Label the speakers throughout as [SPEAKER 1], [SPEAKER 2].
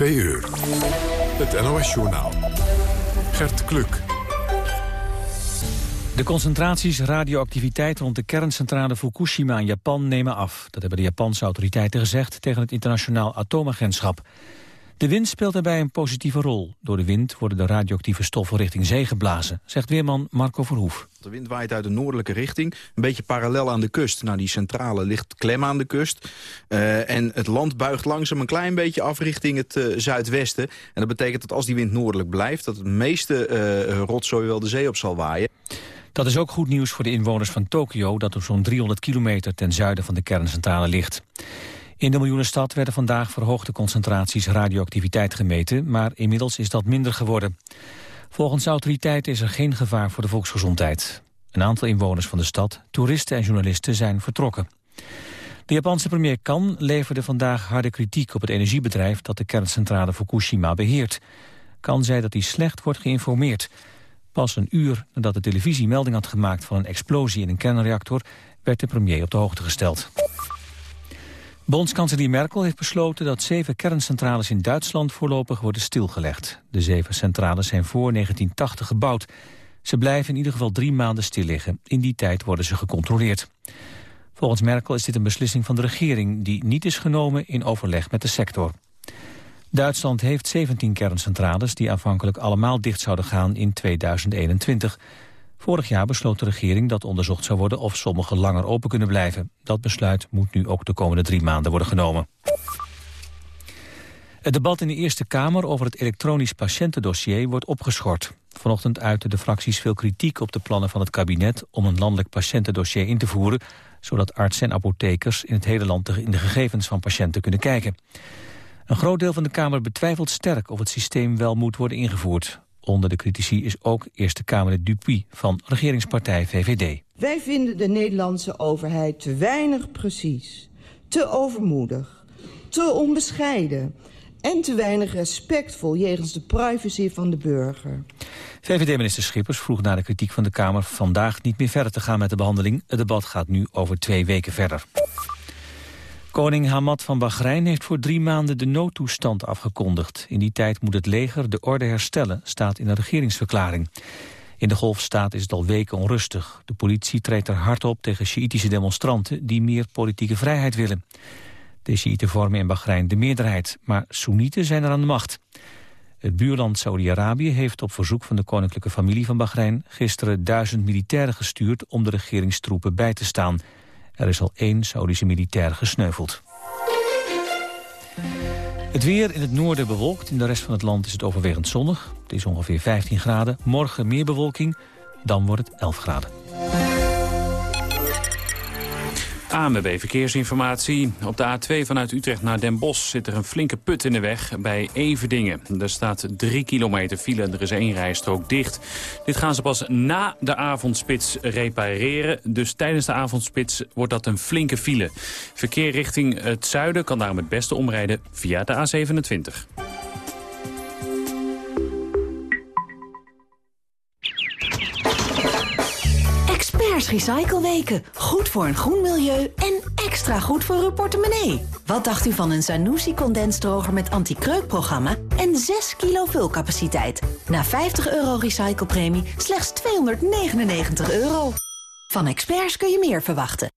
[SPEAKER 1] Twee uur. Het NOS-journaal. Gert Kluk.
[SPEAKER 2] De concentraties radioactiviteit rond de kerncentrale Fukushima in Japan nemen af. Dat hebben de Japanse autoriteiten gezegd tegen het internationaal atoomagentschap. De wind speelt daarbij een positieve rol. Door de wind worden de radioactieve stoffen richting zee geblazen, zegt weerman Marco Verhoef.
[SPEAKER 3] De wind waait uit de noordelijke richting, een beetje parallel aan de kust. Nou, die centrale ligt klem aan de kust. Uh, en het land buigt langzaam een klein beetje af richting het uh, zuidwesten. En dat betekent dat als die wind noordelijk blijft... dat het meeste uh, rotzooi wel de zee op zal waaien.
[SPEAKER 2] Dat is ook goed nieuws voor de inwoners van Tokio... dat op zo'n 300 kilometer ten zuiden van de kerncentrale ligt. In de miljoenenstad werden vandaag verhoogde concentraties radioactiviteit gemeten... maar inmiddels is dat minder geworden. Volgens autoriteiten is er geen gevaar voor de volksgezondheid. Een aantal inwoners van de stad, toeristen en journalisten zijn vertrokken. De Japanse premier Kan leverde vandaag harde kritiek op het energiebedrijf... dat de kerncentrale Fukushima beheert. Kan zei dat hij slecht wordt geïnformeerd. Pas een uur nadat de televisie melding had gemaakt van een explosie in een kernreactor... werd de premier op de hoogte gesteld. Bondskanselier Merkel heeft besloten dat zeven kerncentrales in Duitsland voorlopig worden stilgelegd. De zeven centrales zijn voor 1980 gebouwd. Ze blijven in ieder geval drie maanden stil liggen. In die tijd worden ze gecontroleerd. Volgens Merkel is dit een beslissing van de regering die niet is genomen in overleg met de sector. Duitsland heeft 17 kerncentrales die aanvankelijk allemaal dicht zouden gaan in 2021. Vorig jaar besloot de regering dat onderzocht zou worden of sommige langer open kunnen blijven. Dat besluit moet nu ook de komende drie maanden worden genomen. Het debat in de Eerste Kamer over het elektronisch patiëntendossier wordt opgeschort. Vanochtend uiten de fracties veel kritiek op de plannen van het kabinet om een landelijk patiëntendossier in te voeren, zodat artsen en apothekers in het hele land in de gegevens van patiënten kunnen kijken. Een groot deel van de Kamer betwijfelt sterk of het systeem wel moet worden ingevoerd. Onder de critici is ook Eerste Kamerlid Dupuy van regeringspartij VVD.
[SPEAKER 4] Wij vinden de Nederlandse overheid te weinig precies, te overmoedig, te onbescheiden en te weinig respectvol jegens de privacy van de burger.
[SPEAKER 2] VVD-minister Schippers vroeg na de kritiek van de Kamer vandaag niet meer verder te gaan met de behandeling. Het debat gaat nu over twee weken verder. Koning Hamad van Bahrein heeft voor drie maanden de noodtoestand afgekondigd. In die tijd moet het leger de orde herstellen, staat in de regeringsverklaring. In de golfstaat is het al weken onrustig. De politie treedt er hard op tegen Sjiitische demonstranten... die meer politieke vrijheid willen. De Sjiiten vormen in Bahrein de meerderheid, maar Soenieten zijn er aan de macht. Het buurland Saudi-Arabië heeft op verzoek van de koninklijke familie van Bahrein... gisteren duizend militairen gestuurd om de regeringstroepen bij te staan... Er is al één Saudische militair gesneuveld. Het weer in het noorden bewolkt. In de rest van het land is het overwegend zonnig. Het is ongeveer 15 graden. Morgen meer bewolking. Dan wordt het 11 graden.
[SPEAKER 5] AMB Verkeersinformatie. Op de A2 vanuit Utrecht naar Den Bosch zit er een flinke put in de weg bij Everdingen. Er staat 3 kilometer file en er is één rijstrook dicht. Dit gaan ze pas na de avondspits repareren. Dus tijdens de avondspits wordt dat een flinke file. Verkeer richting het zuiden kan daarom het beste omrijden via de A27.
[SPEAKER 6] Recycleweken. Goed voor een groen milieu en extra goed voor uw portemonnee. Wat dacht u van een Zanussi condensdroger met anti-kreukprogramma en 6 kilo vulcapaciteit? Na 50 euro recyclepremie slechts 299 euro. Van experts kun je meer verwachten.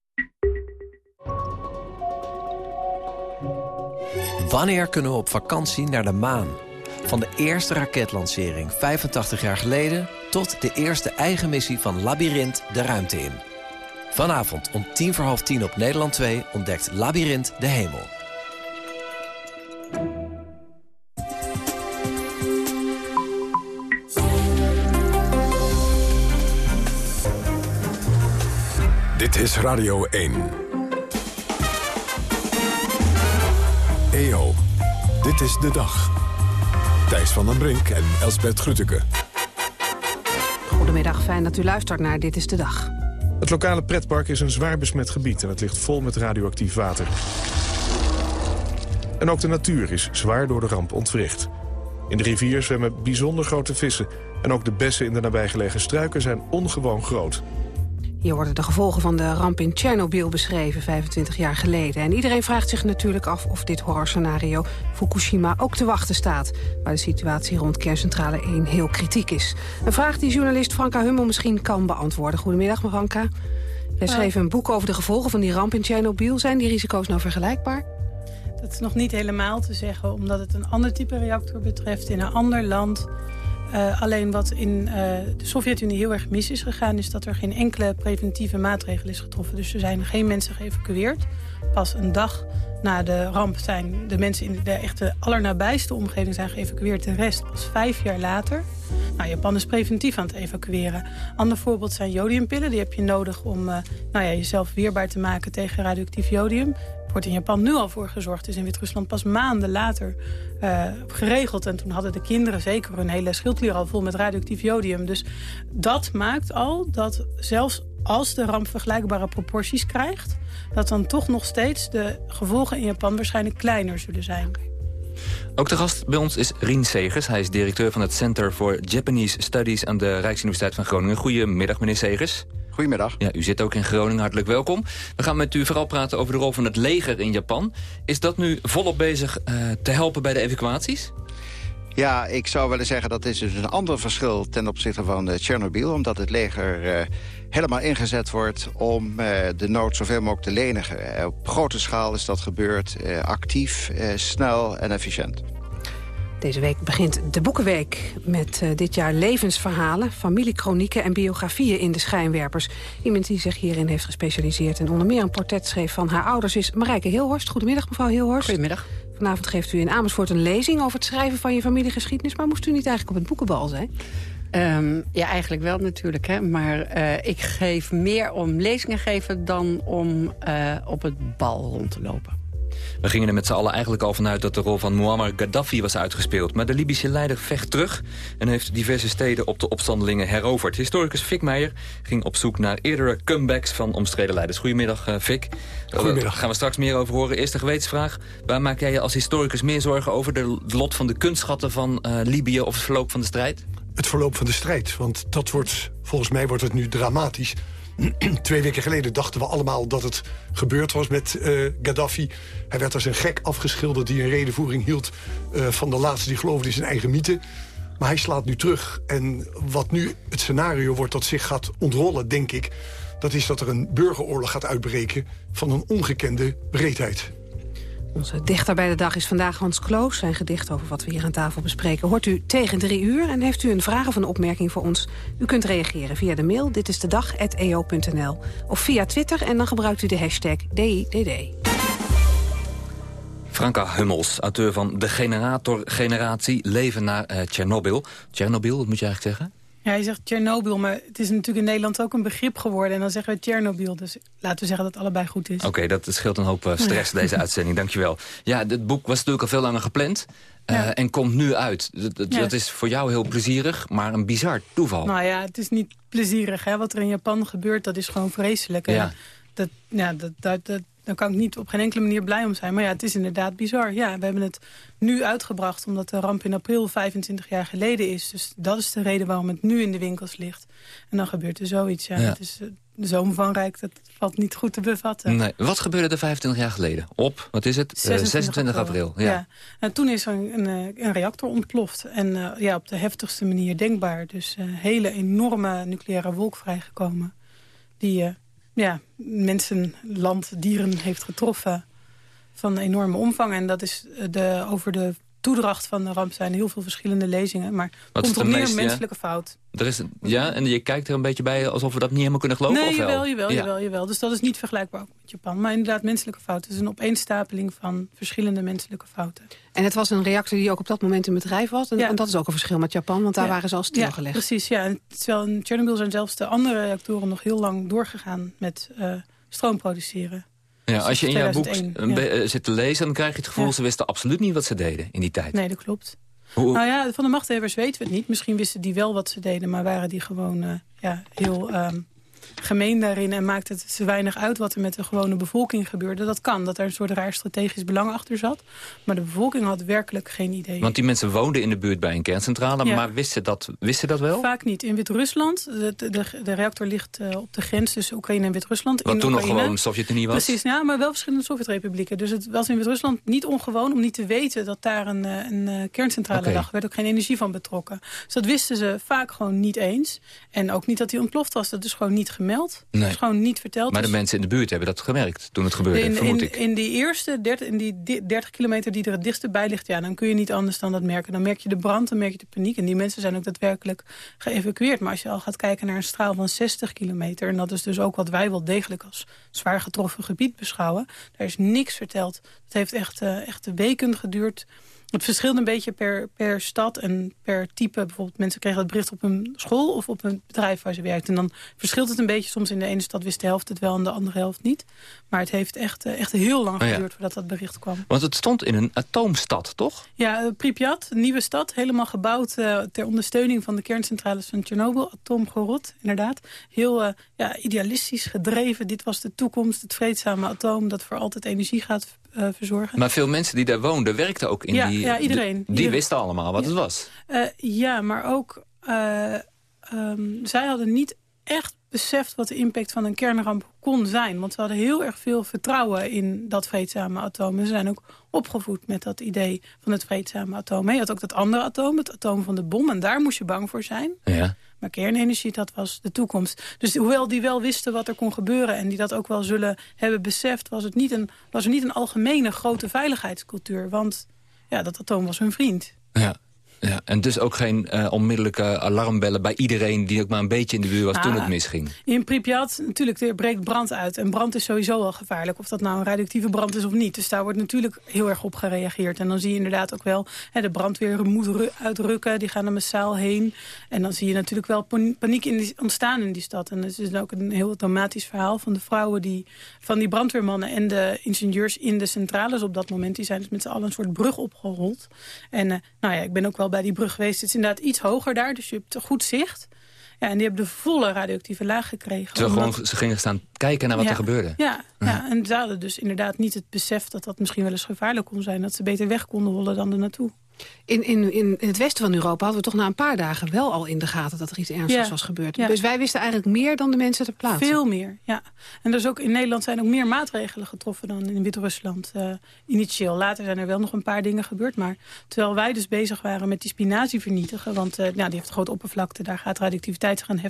[SPEAKER 7] Wanneer kunnen we op vakantie naar de maan? Van de eerste raketlancering 85 jaar geleden... tot de eerste eigen missie van Labyrinth de ruimte in. Vanavond om tien voor half tien op Nederland 2 ontdekt Labyrinth de hemel.
[SPEAKER 1] Dit is Radio 1. EO, dit is de dag. Thijs van den Brink en Elsbert Grütke.
[SPEAKER 8] Goedemiddag, fijn dat u luistert naar Dit is de Dag.
[SPEAKER 9] Het lokale pretpark is een zwaar besmet gebied en het ligt vol met radioactief water. En ook de natuur is zwaar door de ramp ontwricht. In de rivier zwemmen bijzonder grote vissen... en ook de bessen in de nabijgelegen struiken zijn ongewoon groot.
[SPEAKER 8] Hier worden de gevolgen van de ramp in Tsjernobyl beschreven, 25 jaar geleden. En iedereen vraagt zich natuurlijk af of dit horrorscenario Fukushima ook te wachten staat. Waar de situatie rond kerncentrale 1 heel kritiek is. Een vraag die journalist Franka Hummel misschien kan beantwoorden. Goedemiddag, Franka. Jij schreef een boek over de gevolgen van die ramp in Tsjernobyl. Zijn die risico's nou vergelijkbaar?
[SPEAKER 10] Dat is nog niet helemaal te zeggen, omdat het een ander type reactor betreft in een ander land. Uh, alleen wat in uh, de Sovjet-Unie heel erg mis is gegaan... is dat er geen enkele preventieve maatregel is getroffen. Dus er zijn geen mensen geëvacueerd. Pas een dag na de ramp zijn de mensen in de echte allernabijste omgeving zijn geëvacueerd. De rest pas vijf jaar later. Nou, Japan is preventief aan het evacueren. Ander voorbeeld zijn jodiumpillen. Die heb je nodig om uh, nou ja, jezelf weerbaar te maken tegen radioactief jodium wordt in Japan nu al voor gezorgd. is in Wit-Rusland pas maanden later uh, geregeld. En toen hadden de kinderen zeker hun hele schildklier al vol met radioactief jodium. Dus dat maakt al dat zelfs als de ramp vergelijkbare proporties krijgt... dat dan toch nog steeds de gevolgen in Japan waarschijnlijk kleiner zullen zijn.
[SPEAKER 11] Ook de gast bij ons is Rien Segers. Hij is directeur van het Center for Japanese Studies... aan de Rijksuniversiteit van Groningen. Goedemiddag, meneer Segers.
[SPEAKER 12] Goedemiddag.
[SPEAKER 11] Ja, u zit ook in Groningen, hartelijk welkom. We gaan met u vooral praten over de rol van het leger in Japan. Is dat nu volop bezig uh, te helpen bij de evacuaties?
[SPEAKER 12] Ja, ik zou willen zeggen dat is dus een ander verschil ten opzichte van uh, Tsjernobyl. Omdat het leger uh, helemaal ingezet wordt om uh, de nood zoveel mogelijk te lenigen. op grote schaal is dat gebeurd, actief, snel en efficiënt.
[SPEAKER 8] Deze week begint de Boekenweek met uh, dit jaar levensverhalen... familiekronieken en biografieën in de schijnwerpers. Iemand die zich hierin heeft gespecialiseerd... en onder meer een portret schreef van haar ouders is Marijke Hilhorst. Goedemiddag, mevrouw Hilhorst.
[SPEAKER 13] Goedemiddag.
[SPEAKER 8] Vanavond geeft u in Amersfoort een lezing over het schrijven van je familiegeschiedenis... maar moest u niet eigenlijk op het boekenbal zijn?
[SPEAKER 13] Um, ja, eigenlijk wel natuurlijk. Hè. Maar uh, ik geef meer om lezingen geven dan om uh, op het bal rond te lopen.
[SPEAKER 11] We gingen er met z'n allen eigenlijk al vanuit dat de rol van Muammar Gaddafi was uitgespeeld. Maar de Libische leider vecht terug en heeft diverse steden op de opstandelingen heroverd. Historicus Fik Meijer ging op zoek naar eerdere comebacks van omstreden leiders. Goedemiddag, uh, Fik.
[SPEAKER 9] Goedemiddag.
[SPEAKER 11] Daar gaan we straks meer over horen. Eerste gewetensvraag. Waar maak jij je als historicus meer zorgen over de lot van de kunstschatten van uh, Libië of het verloop van de strijd?
[SPEAKER 9] Het verloop van de strijd, want dat wordt, volgens mij wordt het nu dramatisch. Twee weken geleden dachten we allemaal dat het gebeurd was met uh, Gaddafi. Hij werd als een gek afgeschilderd die een redenvoering hield... Uh, van de laatste die geloofde in zijn eigen mythe. Maar hij slaat nu terug. En wat nu het scenario wordt dat zich gaat ontrollen, denk ik... dat is dat er een burgeroorlog gaat uitbreken van een ongekende breedheid.
[SPEAKER 8] Onze dichter bij de dag is vandaag Hans Kloos. Zijn gedicht over wat we hier aan tafel bespreken hoort u tegen drie uur. En heeft u een vraag of een opmerking voor ons? U kunt reageren via de mail dit is de dag@eo.nl of via Twitter en dan gebruikt u de hashtag DIDD.
[SPEAKER 11] Franka Hummels, auteur van De Generator-generatie Leven naar uh, Tsjernobyl. Tsjernobyl, wat moet je eigenlijk zeggen?
[SPEAKER 10] Ja, je zegt Tsjernobyl, maar het is natuurlijk in Nederland ook een begrip geworden. En dan zeggen we Tsjernobyl, dus laten we zeggen dat het allebei goed is.
[SPEAKER 11] Oké, okay, dat scheelt een hoop stress deze uitzending, dankjewel. Ja, het boek was natuurlijk al veel langer gepland. Uh, ja. En komt nu uit. Dat, dat, ja. dat, is voor jou heel plezierig, maar een bizar toeval.
[SPEAKER 10] Nou ja, het is niet plezierig. Hè? Wat er in Japan gebeurt, dat is gewoon vreselijk. Ja. Dat, ja, dat, dat, dat, daar kan ik niet op geen enkele manier blij om zijn. Maar ja, het is inderdaad bizar. Ja, we hebben het nu uitgebracht omdat de ramp in april 25 jaar geleden is. Dus dat is de reden waarom het nu in de winkels ligt. En dan gebeurt er zoiets. Ja, ja. Het is zo omvangrijk, dat valt niet goed te bevatten.
[SPEAKER 11] Nee. Wat gebeurde er 25 jaar geleden? Op, wat is het? 26, 26 april. april. Ja.
[SPEAKER 10] ja. En toen is er een, een, een reactor ontploft. En uh, ja, op de heftigste manier denkbaar. Dus een uh, hele enorme nucleaire wolk vrijgekomen. Die... Uh, ja, mensen, land, dieren heeft getroffen van enorme omvang. En dat is de, over de toedracht van de ramp zijn heel veel verschillende lezingen. Maar
[SPEAKER 11] Wat
[SPEAKER 10] komt er
[SPEAKER 11] meer
[SPEAKER 10] meest, menselijke ja? fout.
[SPEAKER 11] Er is, ja, en je kijkt er een beetje bij alsof we dat niet helemaal kunnen geloven?
[SPEAKER 10] Nee,
[SPEAKER 11] of wel?
[SPEAKER 10] jawel, jawel, ja. jawel, jawel. Dus dat is niet vergelijkbaar met Japan. Maar inderdaad, menselijke fouten. Het is een opeenstapeling van verschillende menselijke fouten.
[SPEAKER 8] En het was een reactor die ook op dat moment in bedrijf was. En, ja. en dat is ook een verschil met Japan, want daar
[SPEAKER 10] ja.
[SPEAKER 8] waren ze al stilgelegd.
[SPEAKER 10] Ja, precies. Ja. En terwijl in Chernobyl zijn zelfs de andere reactoren nog heel lang doorgegaan met uh, stroom produceren.
[SPEAKER 11] Ja, als je in jouw boek ja. zit te lezen, dan krijg je het gevoel... ze wisten absoluut niet wat ze deden in die tijd.
[SPEAKER 10] Nee, dat klopt. Hoe? Nou ja, van de machthebbers weten we het niet. Misschien wisten die wel wat ze deden, maar waren die gewoon uh, ja, heel... Um, gemeen daarin... en maakt het te weinig uit wat er met de gewone bevolking gebeurde. Dat kan, dat er een soort raar strategisch belang achter zat. Maar de bevolking had werkelijk geen idee.
[SPEAKER 11] Want die mensen woonden in de buurt bij een kerncentrale... maar wisten dat, wisten dat wel?
[SPEAKER 10] Vaak niet. In Wit-Rusland, de, de, de, reactor ligt uh, op de grens tussen Oekraïne en Wit-Rusland.
[SPEAKER 11] Wat toen nog gewoon Sovjet-Unie was?
[SPEAKER 10] Precies, ja, maar wel verschillende Sovjet-republieken. Dus het was in Wit-Rusland niet ongewoon om niet te weten... dat daar een, een kerncentrale okay. lag. Er werd ook geen energie van betrokken. Dus dat wisten ze vaak gewoon niet eens. En ook niet dat hij ontploft was. Dat is gewoon niet gemeld. Nee. Dat is gewoon niet verteld.
[SPEAKER 11] Maar de dus- mensen in de buurt hebben dat gemerkt toen het gebeurde,
[SPEAKER 10] in,
[SPEAKER 11] vermoed
[SPEAKER 10] in,
[SPEAKER 11] ik.
[SPEAKER 10] In die eerste 30, in die 30 kilometer die er het dichtst bij ligt... ja, dan kun je niet anders dan dat merken. Dan merk je de brand, dan merk je de paniek. En die mensen zijn ook daadwerkelijk geëvacueerd. Maar als je al gaat kijken naar een straal van 60 kilometer... en dat is dus ook wat wij wel degelijk als zwaar getroffen gebied beschouwen... daar is niks verteld. Het heeft echt, uh, echt weken geduurd het verschilt een beetje per, per stad en per type. Bijvoorbeeld mensen kregen het bericht op een school of op een bedrijf waar ze werkt. En dan verschilt het een beetje. Soms in de ene stad wist de helft het wel en de andere helft niet. Maar het heeft echt, eh, echt heel lang oh geduurd voordat dat bericht kwam.
[SPEAKER 11] Want het stond in een atoomstad, toch?
[SPEAKER 10] Ja, eh, Pripyat, een nieuwe stad. Helemaal gebouwd uh, ter ondersteuning van de kerncentrales van Tsjernobyl. Atoomgorod, inderdaad. Heel uh, ja, idealistisch gedreven. Dit was de toekomst, het vreedzame atoom... dat voor altijd energie gaat uh, verzorgen.
[SPEAKER 11] Maar veel mensen die daar woonden werkten ook in
[SPEAKER 10] ja,
[SPEAKER 11] die...
[SPEAKER 10] Ja, iedereen.
[SPEAKER 11] Die, wisten allemaal wat
[SPEAKER 10] ja.
[SPEAKER 11] het was.
[SPEAKER 10] Uh, ja, maar ook... Uh, um, zij hadden niet echt beseft wat de impact van een kernramp kon zijn. Want ze hadden heel erg veel vertrouwen in dat vreedzame atoom. En ze zijn ook opgevoed met dat idee van het vreedzame atoom. Je had ook dat andere atoom, het atoom van de bom. En daar moest je bang voor zijn.
[SPEAKER 11] Ja.
[SPEAKER 10] Maar kernenergie, dat was de toekomst. Dus hoewel die wel wisten wat er kon gebeuren... en die dat ook wel zullen hebben beseft... was, het niet een, was er niet een algemene grote veiligheidscultuur. Want ja, dat atoom was hun vriend.
[SPEAKER 11] Ja. Ja, en dus ook geen uh, onmiddellijke alarmbellen bij iedereen... die ook maar een beetje in de buurt was ah, toen het misging.
[SPEAKER 10] In Pripyat, natuurlijk, er breekt brand uit. En brand is sowieso al gevaarlijk. Of dat nou een radioactieve brand is of niet. Dus daar wordt natuurlijk heel erg op gereageerd. En dan zie je inderdaad ook wel... Hè, de brandweer moet uitrukken, die gaan er massaal heen. En dan zie je natuurlijk wel paniek in die, ontstaan in die stad. En het is ook een heel dramatisch verhaal van de vrouwen... Die, van die brandweermannen en de ingenieurs in de centrales op dat moment. Die zijn dus met z'n allen een soort brug opgerold. En uh, nou ja, ik ben ook wel bij die brug geweest. Het is inderdaad iets hoger daar, dus je hebt goed zicht. Ja, en die hebben de volle radioactieve laag gekregen.
[SPEAKER 11] Ze, omdat... gewoon, ze gingen staan kijken naar wat
[SPEAKER 10] ja,
[SPEAKER 11] er gebeurde?
[SPEAKER 10] Ja, ja. ja, en ze hadden dus inderdaad niet het besef dat dat misschien wel eens gevaarlijk kon zijn. Dat ze beter weg konden rollen dan er naartoe.
[SPEAKER 8] In, in, in het westen van Europa hadden we toch na een paar dagen wel al in de gaten dat er iets ernstigs
[SPEAKER 10] ja.
[SPEAKER 8] was gebeurd.
[SPEAKER 10] Ja.
[SPEAKER 8] Dus wij wisten eigenlijk meer dan de mensen ter plaatse.
[SPEAKER 10] Veel meer, ja. En dus ook in Nederland zijn ook meer maatregelen getroffen dan in Wit-Rusland uh, initieel. Later zijn er wel nog een paar dingen gebeurd. Maar terwijl wij dus bezig waren met die spinazie vernietigen. Want uh, nou, die heeft een grote oppervlakte. Daar gaat radioactiviteit zich aan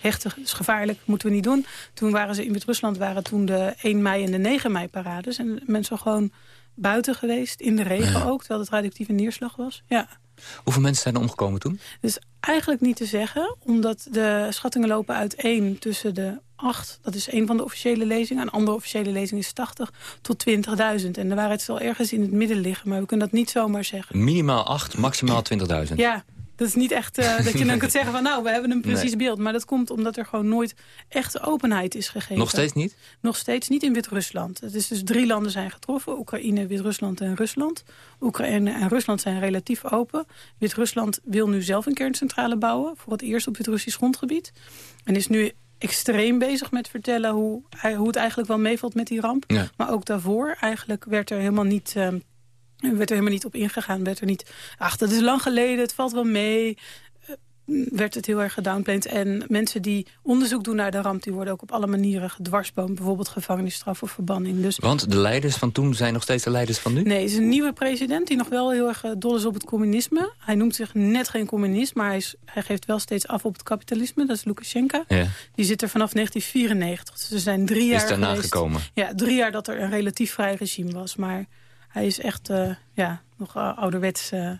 [SPEAKER 10] heftigen, is gevaarlijk, moeten we niet doen. Toen waren ze in Wit-Rusland waren toen de 1 mei en de 9 mei parades. En mensen gewoon buiten geweest, in de regen ja. ook, terwijl het radioactieve neerslag was. Ja.
[SPEAKER 11] Hoeveel mensen zijn er omgekomen toen?
[SPEAKER 10] Dus eigenlijk niet te zeggen, omdat de schattingen lopen uiteen tussen de 8, dat is een van de officiële lezingen. Een andere officiële lezing is 80 tot 20.000. En de waarheid zal ergens in het midden liggen, maar we kunnen dat niet zomaar zeggen.
[SPEAKER 11] Minimaal 8, maximaal 20.000?
[SPEAKER 10] Ja, dat is niet echt uh, dat je dan kunt zeggen van nou, we hebben een precies nee. beeld. Maar dat komt omdat er gewoon nooit echte openheid is gegeven.
[SPEAKER 11] Nog steeds niet?
[SPEAKER 10] Nog steeds niet in Wit-Rusland. Het is dus drie landen zijn getroffen. Oekraïne, Wit-Rusland en Rusland. Oekraïne en Rusland zijn relatief open. Wit-Rusland wil nu zelf een kerncentrale bouwen. Voor het eerst op Wit-Russisch grondgebied. En is nu extreem bezig met vertellen hoe, hoe het eigenlijk wel meevalt met die ramp.
[SPEAKER 11] Ja.
[SPEAKER 10] Maar ook daarvoor eigenlijk werd er helemaal niet... Uh, werd er helemaal niet op ingegaan. Werd er niet, ach, dat is lang geleden, het valt wel mee. Uh, werd het heel erg gedownplayed. En mensen die onderzoek doen naar de ramp... die worden ook op alle manieren gedwarsboomd. Bijvoorbeeld gevangenisstraf of verbanning. Dus,
[SPEAKER 11] Want de leiders van toen zijn nog steeds de leiders van nu?
[SPEAKER 10] Nee, het is een nieuwe president die nog wel heel erg dol is op het communisme. Hij noemt zich net geen communist, maar hij, is, hij geeft wel steeds af op het kapitalisme. Dat is Lukashenko.
[SPEAKER 11] Ja.
[SPEAKER 10] Die zit er vanaf 1994. Dus er zijn drie jaar
[SPEAKER 11] Is daarna
[SPEAKER 10] geweest,
[SPEAKER 11] gekomen?
[SPEAKER 10] Ja, drie jaar dat er een relatief vrij regime was. Maar hij is echt uh, ja, nog ouderwets... Uh,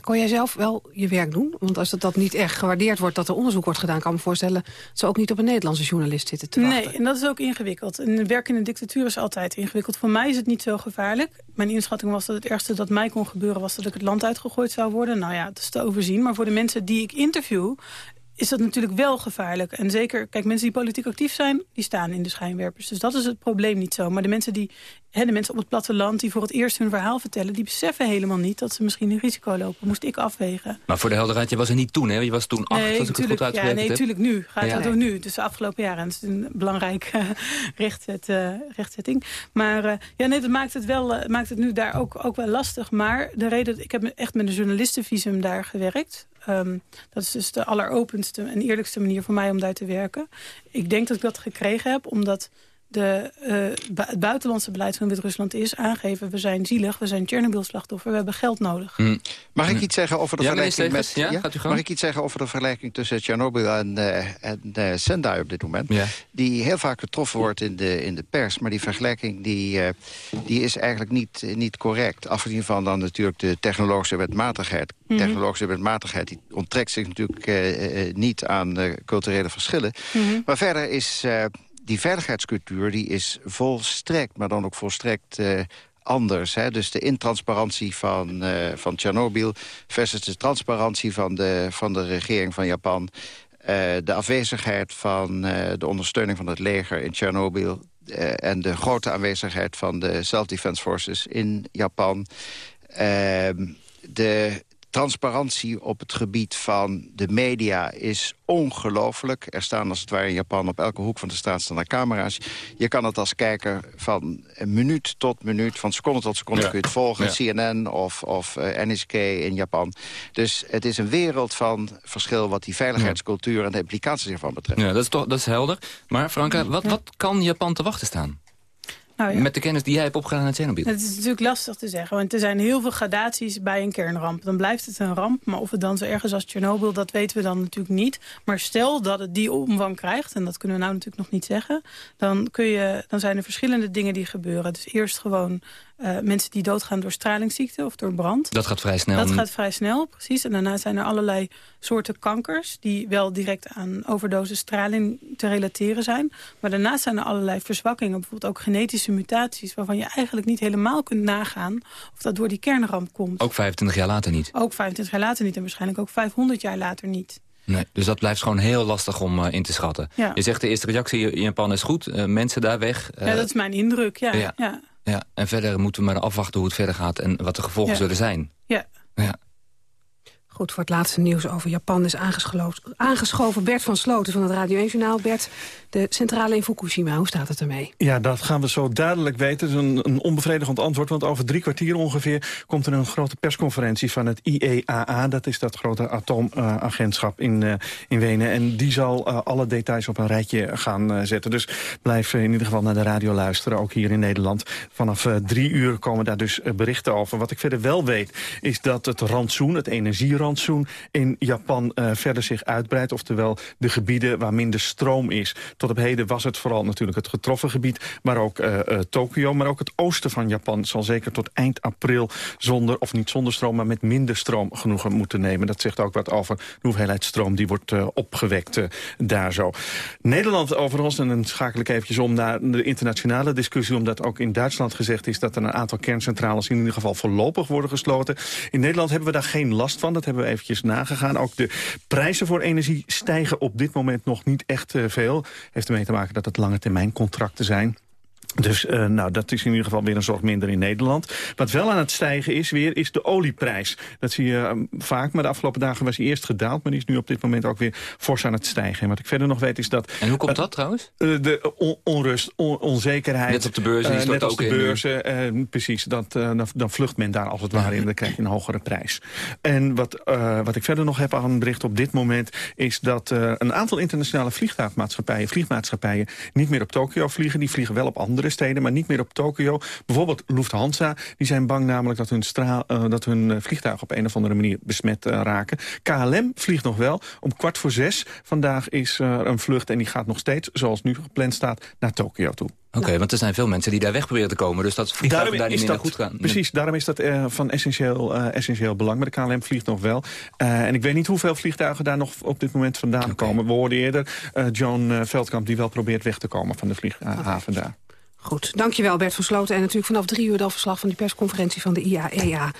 [SPEAKER 8] kon jij zelf wel je werk doen? Want als dat, dat niet erg gewaardeerd wordt dat er onderzoek wordt gedaan... kan ik me voorstellen dat ze ook niet op een Nederlandse journalist zitten te wachten.
[SPEAKER 10] Nee, en dat is ook ingewikkeld. En werk in een dictatuur is altijd ingewikkeld. Voor mij is het niet zo gevaarlijk. Mijn inschatting was dat het ergste dat mij kon gebeuren... was dat ik het land uitgegooid zou worden. Nou ja, dat is te overzien. Maar voor de mensen die ik interview is dat natuurlijk wel gevaarlijk. En zeker, kijk, mensen die politiek actief zijn, die staan in de schijnwerpers. Dus dat is het probleem niet zo. Maar de mensen die de mensen op het platteland die voor het eerst hun verhaal vertellen... die beseffen helemaal niet dat ze misschien een risico lopen. Moest ik afwegen.
[SPEAKER 11] Maar voor de helderheid, je was er niet toen, hè? Je was toen acht,
[SPEAKER 10] nee,
[SPEAKER 11] als ik het goed
[SPEAKER 10] Ja, nee, natuurlijk nu. Gaat
[SPEAKER 11] ja.
[SPEAKER 10] het nu. Dus de afgelopen jaren. En het is een belangrijke rechtzet, uh, rechtzetting. Maar uh, ja, nee, dat maakt het, wel, maakt het nu daar ook, ook wel lastig. Maar de reden, ik heb echt met een journalistenvisum daar gewerkt. Um, dat is dus de alleropenste en eerlijkste manier voor mij om daar te werken. Ik denk dat ik dat gekregen heb, omdat de, uh, bu het buitenlandse beleid van Wit-Rusland is aangeven... we zijn zielig, we zijn Chernobyl-slachtoffer, we hebben geld nodig.
[SPEAKER 12] Mm. Mag ik iets zeggen over de
[SPEAKER 11] ja,
[SPEAKER 12] vergelijking met...
[SPEAKER 11] Ja, ja?
[SPEAKER 12] Mag ik iets zeggen over de vergelijking tussen Chernobyl en, uh, en uh, Sendai op dit moment?
[SPEAKER 11] Ja.
[SPEAKER 12] Die heel vaak getroffen wordt in de, in de pers. Maar die vergelijking die, die is eigenlijk niet, niet correct. Afgezien van dan natuurlijk de technologische wetmatigheid.
[SPEAKER 10] Mhm.
[SPEAKER 12] De technologische wetmatigheid die onttrekt zich natuurlijk niet aan culturele verschillen.
[SPEAKER 10] Mhm.
[SPEAKER 12] Mm -hmm. Maar verder is die veiligheidscultuur die is volstrekt, maar dan ook volstrekt uh, anders. Hè? Dus de intransparantie van, uh, van Tsjernobyl versus de transparantie van de, van de regering van Japan. Uh, de afwezigheid van de ondersteuning van het leger in Tsjernobyl... en de grote aanwezigheid van de Self-Defense Forces in Japan. Ehm, de transparantie op het gebied van de media is ongelooflijk. Er staan als het ware in Japan op elke hoek van de straat staan er camera's. Je kan het als kijker van minuut tot minuut, van seconde tot seconde ja. kun je het volgen. Ja. CNN of, of uh, NHK in Japan. Dus het is een wereld van verschil wat die veiligheidscultuur en de implicaties ervan betreft.
[SPEAKER 11] Ja, dat is, toch, dat is helder. Maar Franka, wat, wat kan Japan te wachten staan?
[SPEAKER 10] Nou ja.
[SPEAKER 11] Met de kennis die jij hebt opgedaan aan Tsjernobyl.
[SPEAKER 10] Het is natuurlijk lastig te zeggen, want er zijn heel veel gradaties bij een kernramp. Dan blijft het een ramp, maar of het dan zo erg is als Tsjernobyl, dat weten we dan natuurlijk niet. Maar stel dat het die omvang krijgt, en dat kunnen we nou natuurlijk nog niet zeggen, dan, kun je, dan zijn er verschillende dingen die gebeuren. Dus eerst gewoon uh, mensen die doodgaan door stralingsziekte of door brand.
[SPEAKER 11] Dat gaat vrij snel.
[SPEAKER 10] Dat gaat vrij snel, precies. En daarna zijn er allerlei soorten kankers... die wel direct aan overdosis straling te relateren zijn. Maar daarnaast zijn er allerlei verzwakkingen. Bijvoorbeeld ook genetische mutaties... waarvan je eigenlijk niet helemaal kunt nagaan... of dat door die kernramp komt.
[SPEAKER 11] Ook 25 jaar later niet?
[SPEAKER 10] Ook 25 jaar later niet en waarschijnlijk ook 500 jaar later niet.
[SPEAKER 11] Nee, dus dat blijft gewoon heel lastig om uh, in te schatten.
[SPEAKER 10] Ja.
[SPEAKER 11] Je zegt de eerste reactie in Japan is goed. Uh, mensen daar weg.
[SPEAKER 10] Uh, ja, dat is mijn indruk, ja.
[SPEAKER 11] ja.
[SPEAKER 10] ja.
[SPEAKER 11] Ja, en verder moeten we maar afwachten hoe het verder gaat en wat de gevolgen
[SPEAKER 10] ja.
[SPEAKER 11] zullen zijn.
[SPEAKER 10] Ja.
[SPEAKER 11] ja.
[SPEAKER 8] Goed, voor het laatste nieuws over Japan is aangeschoven Bert van Sloten van het Radio 1-journaal. Bert, de centrale in Fukushima, hoe staat het ermee?
[SPEAKER 14] Ja, dat gaan we zo duidelijk weten. Het is een, onbevredigend antwoord, want over drie kwartier ongeveer... komt er een grote persconferentie van het IEAA. Dat is dat grote atoomagentschap in, uh, in Wenen. En die zal uh, alle details op een rijtje gaan zetten. Dus blijf in ieder geval naar de radio luisteren, ook hier in Nederland. Vanaf drie uur komen daar dus berichten over. Wat ik verder wel weet, is dat het rantsoen, het energie in Japan uh, verder zich uitbreidt. Oftewel de gebieden waar minder stroom is. Tot op heden was het vooral natuurlijk het getroffen gebied. Maar ook uh, Tokio. Maar ook het oosten van Japan zal zeker tot eind april zonder, of niet zonder stroom, maar met minder stroom genoegen moeten nemen. Dat zegt ook wat over de hoeveelheid stroom die wordt opgewekt daar zo. Nederland overigens, en dan schakel ik eventjes om naar de internationale discussie, omdat ook in Duitsland gezegd is dat er een aantal kerncentrales in ieder geval voorlopig worden gesloten. In Nederland hebben we daar geen last van. Dat hebben eventjes nagegaan. Ook de prijzen voor energie stijgen op dit moment nog niet echt uh, veel. Heeft ermee te maken dat het lange termijn contracten zijn. Dus uh, nou, dat is in ieder geval weer een zorg minder in Nederland. Wat wel aan het stijgen is weer, is de olieprijs. Dat zie je uh, vaak, maar de afgelopen dagen was hij eerst gedaald... maar die is nu op dit moment ook weer fors aan het stijgen. En wat ik verder nog weet is dat...
[SPEAKER 11] En hoe komt dat trouwens?
[SPEAKER 14] Uh, de on onrust, on onzekerheid.
[SPEAKER 11] Net op de beurzen. Uh,
[SPEAKER 14] net
[SPEAKER 11] ook
[SPEAKER 14] de beurzen, precies. Dat, dan, vlucht men daar als het ware in. Dan krijg je een hogere prijs. En wat, wat ik verder nog heb aan bericht op dit moment... is dat een aantal internationale vliegtuigmaatschappijen, vliegmaatschappijen... niet meer op Tokio vliegen. Die vliegen wel op andere steden, maar niet meer op Tokio. Bijvoorbeeld Lufthansa, die zijn bang namelijk dat hun, straal, uh, dat hun uh, vliegtuigen op een of andere manier besmet uh, raken. KLM vliegt nog wel. Om kwart voor zes vandaag is er een vlucht en die gaat nog steeds, zoals nu gepland staat, naar Tokio toe.
[SPEAKER 11] Oké, okay, want er zijn veel mensen die daar weg proberen te komen. Dus dat vliegtuigen daar niet meer
[SPEAKER 14] dat,
[SPEAKER 11] goed gaan.
[SPEAKER 14] Precies, daarom is dat uh, van essentieel, uh, essentieel belang. Maar de KLM vliegt nog wel. Uh, en ik weet niet hoeveel vliegtuigen daar nog op dit moment vandaan okay. komen. We hoorden eerder John Veldkamp die wel probeert weg te komen van de vlieghaven okay. daar.
[SPEAKER 8] Goed, dankjewel Bert van Sloten. En natuurlijk vanaf drie uur dan verslag van die persconferentie van de IAEA.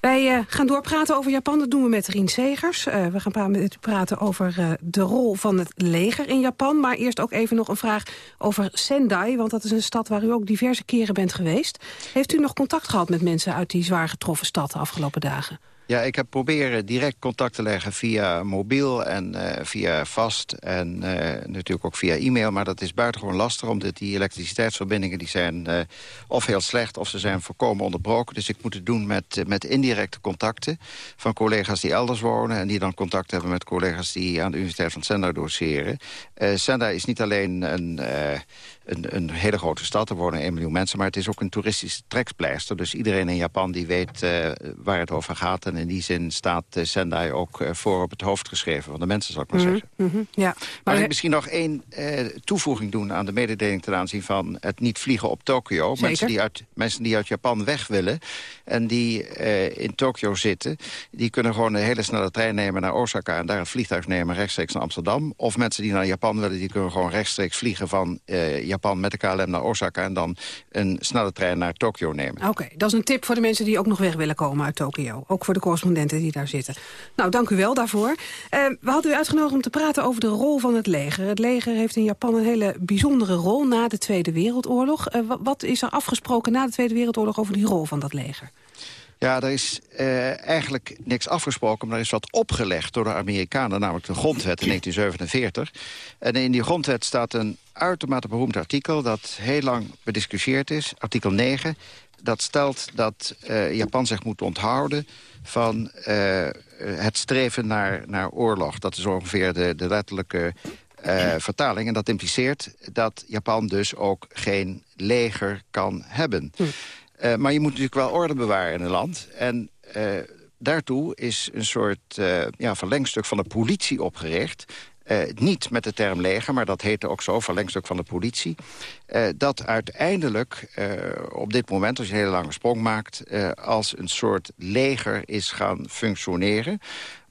[SPEAKER 8] Wij uh, gaan doorpraten over Japan, dat doen we met Rien Segers. Uh, we gaan met u praten over uh, de rol van het leger in Japan. Maar eerst ook even nog een vraag over Sendai. Want dat is een stad waar u ook diverse keren bent geweest. Heeft u nog contact gehad met mensen uit die zwaar getroffen stad de afgelopen dagen?
[SPEAKER 12] Ja, ik heb proberen direct contact te leggen via mobiel en uh, via vast en uh, natuurlijk ook via e-mail. Maar dat is buitengewoon lastig, omdat die elektriciteitsverbindingen die zijn uh, of heel slecht of ze zijn volkomen onderbroken. Dus ik moet het doen met, met indirecte contacten van collega's die elders wonen en die dan contact hebben met collega's die aan de Universiteit van Sendai doseren. Sendai is niet alleen een een, een, hele grote stad. Er wonen 1 miljoen mensen, maar het is ook een toeristische trekspleister. Dus iedereen in Japan die weet uh, waar het over gaat. En in die zin staat uh, Sendai ook uh, voor op het hoofd geschreven van de mensen, zal ik maar
[SPEAKER 8] Mhm,
[SPEAKER 12] zeggen.
[SPEAKER 8] mhm, ja.
[SPEAKER 12] Maar ik misschien nog één toevoeging doen aan de mededeling ten aanzien van het niet vliegen op Tokio. Mensen die, uit, mensen die uit Japan weg willen en die in Tokio zitten, die kunnen gewoon een hele snelle trein nemen naar Osaka en daar een vliegtuig nemen rechtstreeks naar Amsterdam. Of mensen die naar Japan willen, die kunnen gewoon rechtstreeks vliegen van Japan met de KLM naar Osaka... en dan een snelle trein naar Tokio nemen.
[SPEAKER 8] Oké, dat is een tip voor de mensen die ook nog weg willen komen uit Tokio. Ook voor de correspondenten die daar zitten. Nou, dank u wel daarvoor. Uh, we hadden u uitgenodigd om te praten over de rol van het leger. Het leger heeft in Japan een hele bijzondere rol na de Tweede Wereldoorlog. Uh, wat is er afgesproken na de Tweede Wereldoorlog over die rol van dat leger?
[SPEAKER 12] Ja, er is uh, eigenlijk niks afgesproken, maar er is wat opgelegd door de Amerikanen, namelijk de grondwet in 1947. En in die grondwet staat een uitermate beroemd artikel dat heel lang bediscussieerd is, artikel 9. Dat stelt dat uh, Japan zich moet onthouden van uh, het streven naar, naar oorlog. Dat is ongeveer de, letterlijke vertaling. En dat impliceert dat Japan dus ook geen leger kan hebben. Hm. Uh, maar je moet natuurlijk wel orde bewaren in een land. En uh, daartoe is een soort uh, ja, verlengstuk van de politie opgericht. niet met de term leger, maar dat heette ook zo, verlengstuk van de politie. dat uiteindelijk op dit moment, als je een hele lange sprong maakt... als een soort leger is gaan functioneren.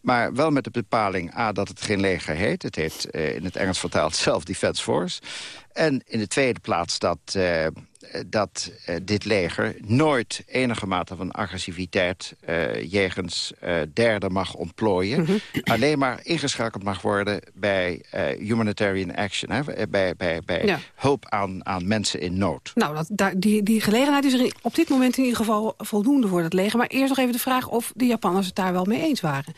[SPEAKER 12] Maar wel met de bepaling A, dat het geen leger heet. Het heet in het Engels vertaald Self-Defense Force. En in de tweede plaats dat dat uh, dit leger nooit enige mate van agressiviteit uh, jegens derden mag ontplooien. Mm -hmm. Alleen maar ingeschakeld mag worden bij humanitarian action. Hè, bij bij, bij ja. hulp aan, aan mensen in nood.
[SPEAKER 8] Nou, dat, daar, die, die gelegenheid is er op dit moment in ieder geval voldoende voor dat leger. Maar eerst nog even de vraag of de Japanners het daar wel mee eens waren.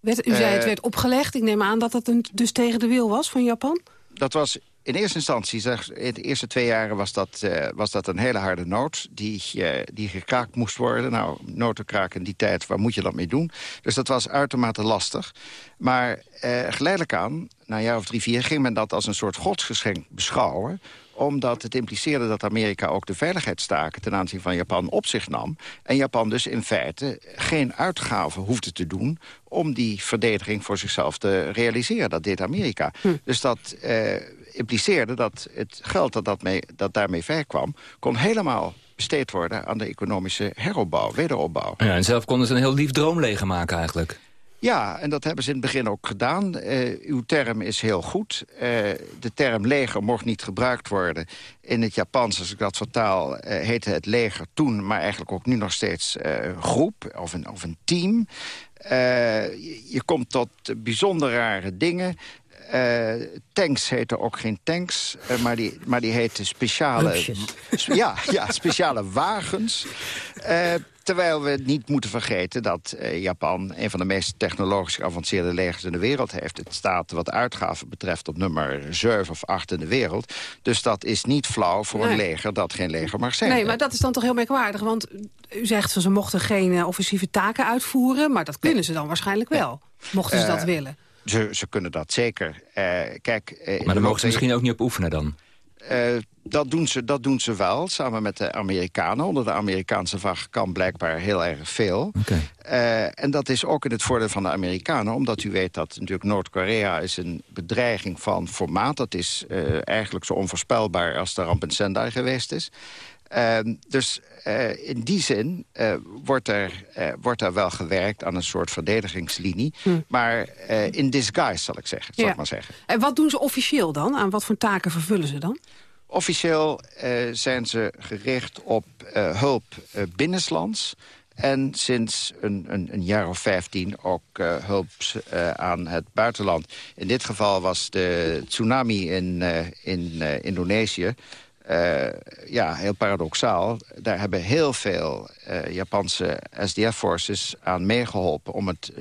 [SPEAKER 8] Werd, u zei het werd opgelegd. Ik neem aan dat dat een, dus tegen de wil was van Japan?
[SPEAKER 12] Dat was in eerste instantie, in de eerste twee jaren was dat, uh, was dat een hele harde noot die, uh, die gekraakt moest worden. Nou, notenkraak in die tijd, waar moet je dat mee doen? Dus dat was uitermate lastig. Maar uh, geleidelijk aan, na een jaar of drie, vier, ging men dat als een soort godsgeschenk beschouwen omdat het impliceerde dat Amerika ook de veiligheidstaken... ten aanzien van Japan op zich nam. En Japan dus in feite geen uitgaven hoefde te doen... om die verdediging voor zichzelf te realiseren. Dat deed Amerika. Hm. Dus dat impliceerde dat het geld dat, dat, mee, dat daarmee vrijkwam... kon helemaal besteed worden aan de economische heropbouw, wederopbouw.
[SPEAKER 11] Ja, en zelf konden ze een heel lief droomleger maken eigenlijk.
[SPEAKER 12] Ja, en dat hebben ze in het begin ook gedaan. Uh, uw term is heel goed. Uh, de term leger mocht niet gebruikt worden. In het Japans, als ik dat vertaal, uh, heette het leger toen... maar eigenlijk ook nu nog steeds groep of een, of een team. Je, komt tot bijzonder rare dingen. Uh, tanks heten ook geen tanks, uh, maar, die, maar die heten speciale, ja, ja, speciale wagens. Uh, terwijl we niet moeten vergeten dat Japan... een van de meest technologisch geavanceerde legers in de wereld heeft. Het staat wat uitgaven betreft op nummer 7 of 8 in de wereld. Dus dat is niet flauw voor nee. een leger dat geen leger mag zijn.
[SPEAKER 8] Nee, maar dat is dan toch heel merkwaardig. Want u zegt van ze mochten geen offensieve taken uitvoeren... maar dat kunnen nee. ze dan waarschijnlijk wel, mochten ze dat willen.
[SPEAKER 12] Ze, ze, kunnen dat zeker. Uh, kijk, uh,
[SPEAKER 11] maar dan mogen ze misschien ook niet op oefenen dan?
[SPEAKER 12] Uh, dat, doen ze, dat doen ze wel, samen met de Amerikanen. Onder de Amerikaanse vlag kan blijkbaar heel erg veel.
[SPEAKER 11] Okay.
[SPEAKER 12] Uh, en dat is ook in het voordeel van de Amerikanen... omdat u weet dat natuurlijk Noord-Korea is een bedreiging van formaat. Dat is uh, eigenlijk zo onvoorspelbaar als de ramp in Sendai geweest is. Uh, dus uh, in die zin uh, wordt, er, wordt er wel gewerkt aan een soort verdedigingslinie. Hm. Maar in disguise, zal ik zeggen. Zal
[SPEAKER 8] ja.
[SPEAKER 12] ik maar zeggen.
[SPEAKER 8] En wat doen ze officieel dan? Aan wat voor taken vervullen ze dan?
[SPEAKER 12] Officieel zijn ze gericht op hulp binnenlands... En sinds een, een, een, jaar of vijftien ook uh, hulp uh, aan het buitenland. In dit geval was de tsunami in, uh, in Indonesië... ja, heel paradoxaal. Daar hebben heel veel Japanse SDF-forces aan meegeholpen... om het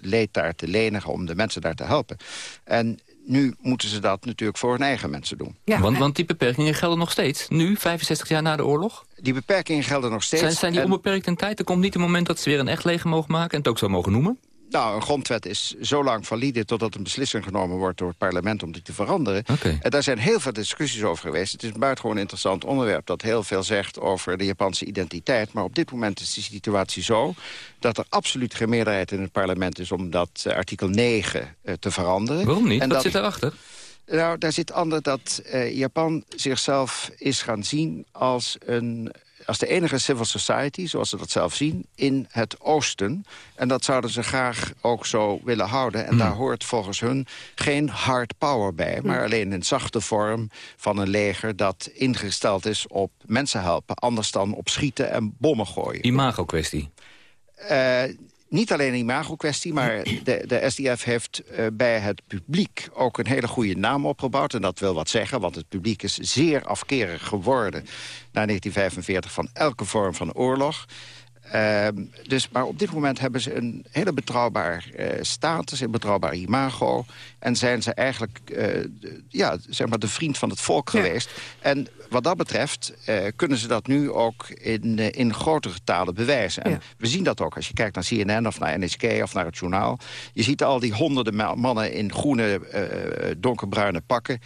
[SPEAKER 12] leed daar te lenigen, om de mensen daar te helpen. En nu moeten ze dat natuurlijk voor hun eigen mensen doen.
[SPEAKER 11] Ja, want, want die beperkingen gelden nog steeds, nu, 65 jaar na de oorlog?
[SPEAKER 12] Die beperkingen gelden nog steeds.
[SPEAKER 11] Zijn, zijn die onbeperkt in tijd? Er komt niet een moment dat ze weer een echt leger mogen maken... en het ook zo mogen noemen?
[SPEAKER 12] Nou, een grondwet is zo lang valide totdat een beslissing genomen wordt door het parlement om die te veranderen. En daar zijn heel veel discussies over geweest. Het is een buitengewoon interessant onderwerp dat heel veel zegt over de Japanse identiteit. Maar op dit moment is de situatie zo dat er absoluut geen meerderheid in het parlement is om dat uh, artikel 9 uh, te veranderen.
[SPEAKER 11] Waarom niet?
[SPEAKER 12] En
[SPEAKER 11] Wat
[SPEAKER 12] dat,
[SPEAKER 11] zit daarachter?
[SPEAKER 12] Nou, daar zit ander dat uh, Japan zichzelf is gaan zien als een als de enige civil society, zoals ze dat zelf zien, in het oosten. En dat zouden ze graag ook zo willen houden. En daar hoort volgens hun geen hard power bij... maar alleen een zachte vorm van een leger dat ingesteld is op mensen helpen... anders dan op schieten en bommen gooien.
[SPEAKER 11] Imago-kwestie.
[SPEAKER 12] Uh, niet alleen een imago-kwestie, maar de, de SDF heeft uh, bij het publiek ook een hele goede naam opgebouwd. En dat wil wat zeggen, want het publiek is zeer afkerig geworden na 1945 van elke vorm van oorlog. Uh, dus, maar op dit moment hebben ze een hele betrouwbaar uh, status, een betrouwbaar imago. En zijn ze eigenlijk uh, ja, zeg maar de vriend van het volk ja. geweest. En wat dat betreft uh, kunnen ze dat nu ook in, in grotere talen bewijzen. En ja. we zien dat ook als je kijkt naar CNN of naar NHK of naar het journaal. Je ziet al die honderden mannen in groene, donkerbruine pakken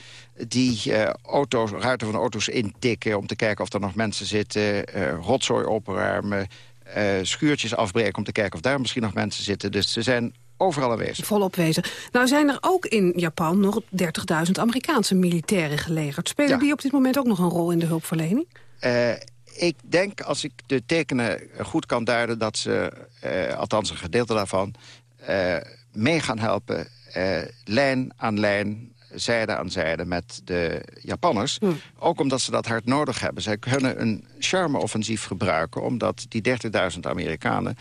[SPEAKER 12] die uh, auto's, ruiten van auto's intikken... om te kijken of er nog mensen zitten, uh, rotzooi opruimen... Uh, schuurtjes afbreken om te kijken of daar misschien nog mensen zitten. Dus ze zijn overal aanwezig.
[SPEAKER 8] Volop bezig. Nou zijn er ook in Japan nog 30.000 Amerikaanse militairen gelegerd. Spelen ja. die op dit moment ook nog een rol in de hulpverlening?
[SPEAKER 12] Uh, ik denk, als ik de tekenen goed kan duiden... dat ze, uh, althans een gedeelte daarvan, mee gaan helpen... lijn aan lijn zijde aan zijde met de Japanners.
[SPEAKER 8] Hm.
[SPEAKER 12] Ook omdat ze dat hard nodig hebben. Zij kunnen een charme-offensief gebruiken... omdat die 30.000 Amerikanen...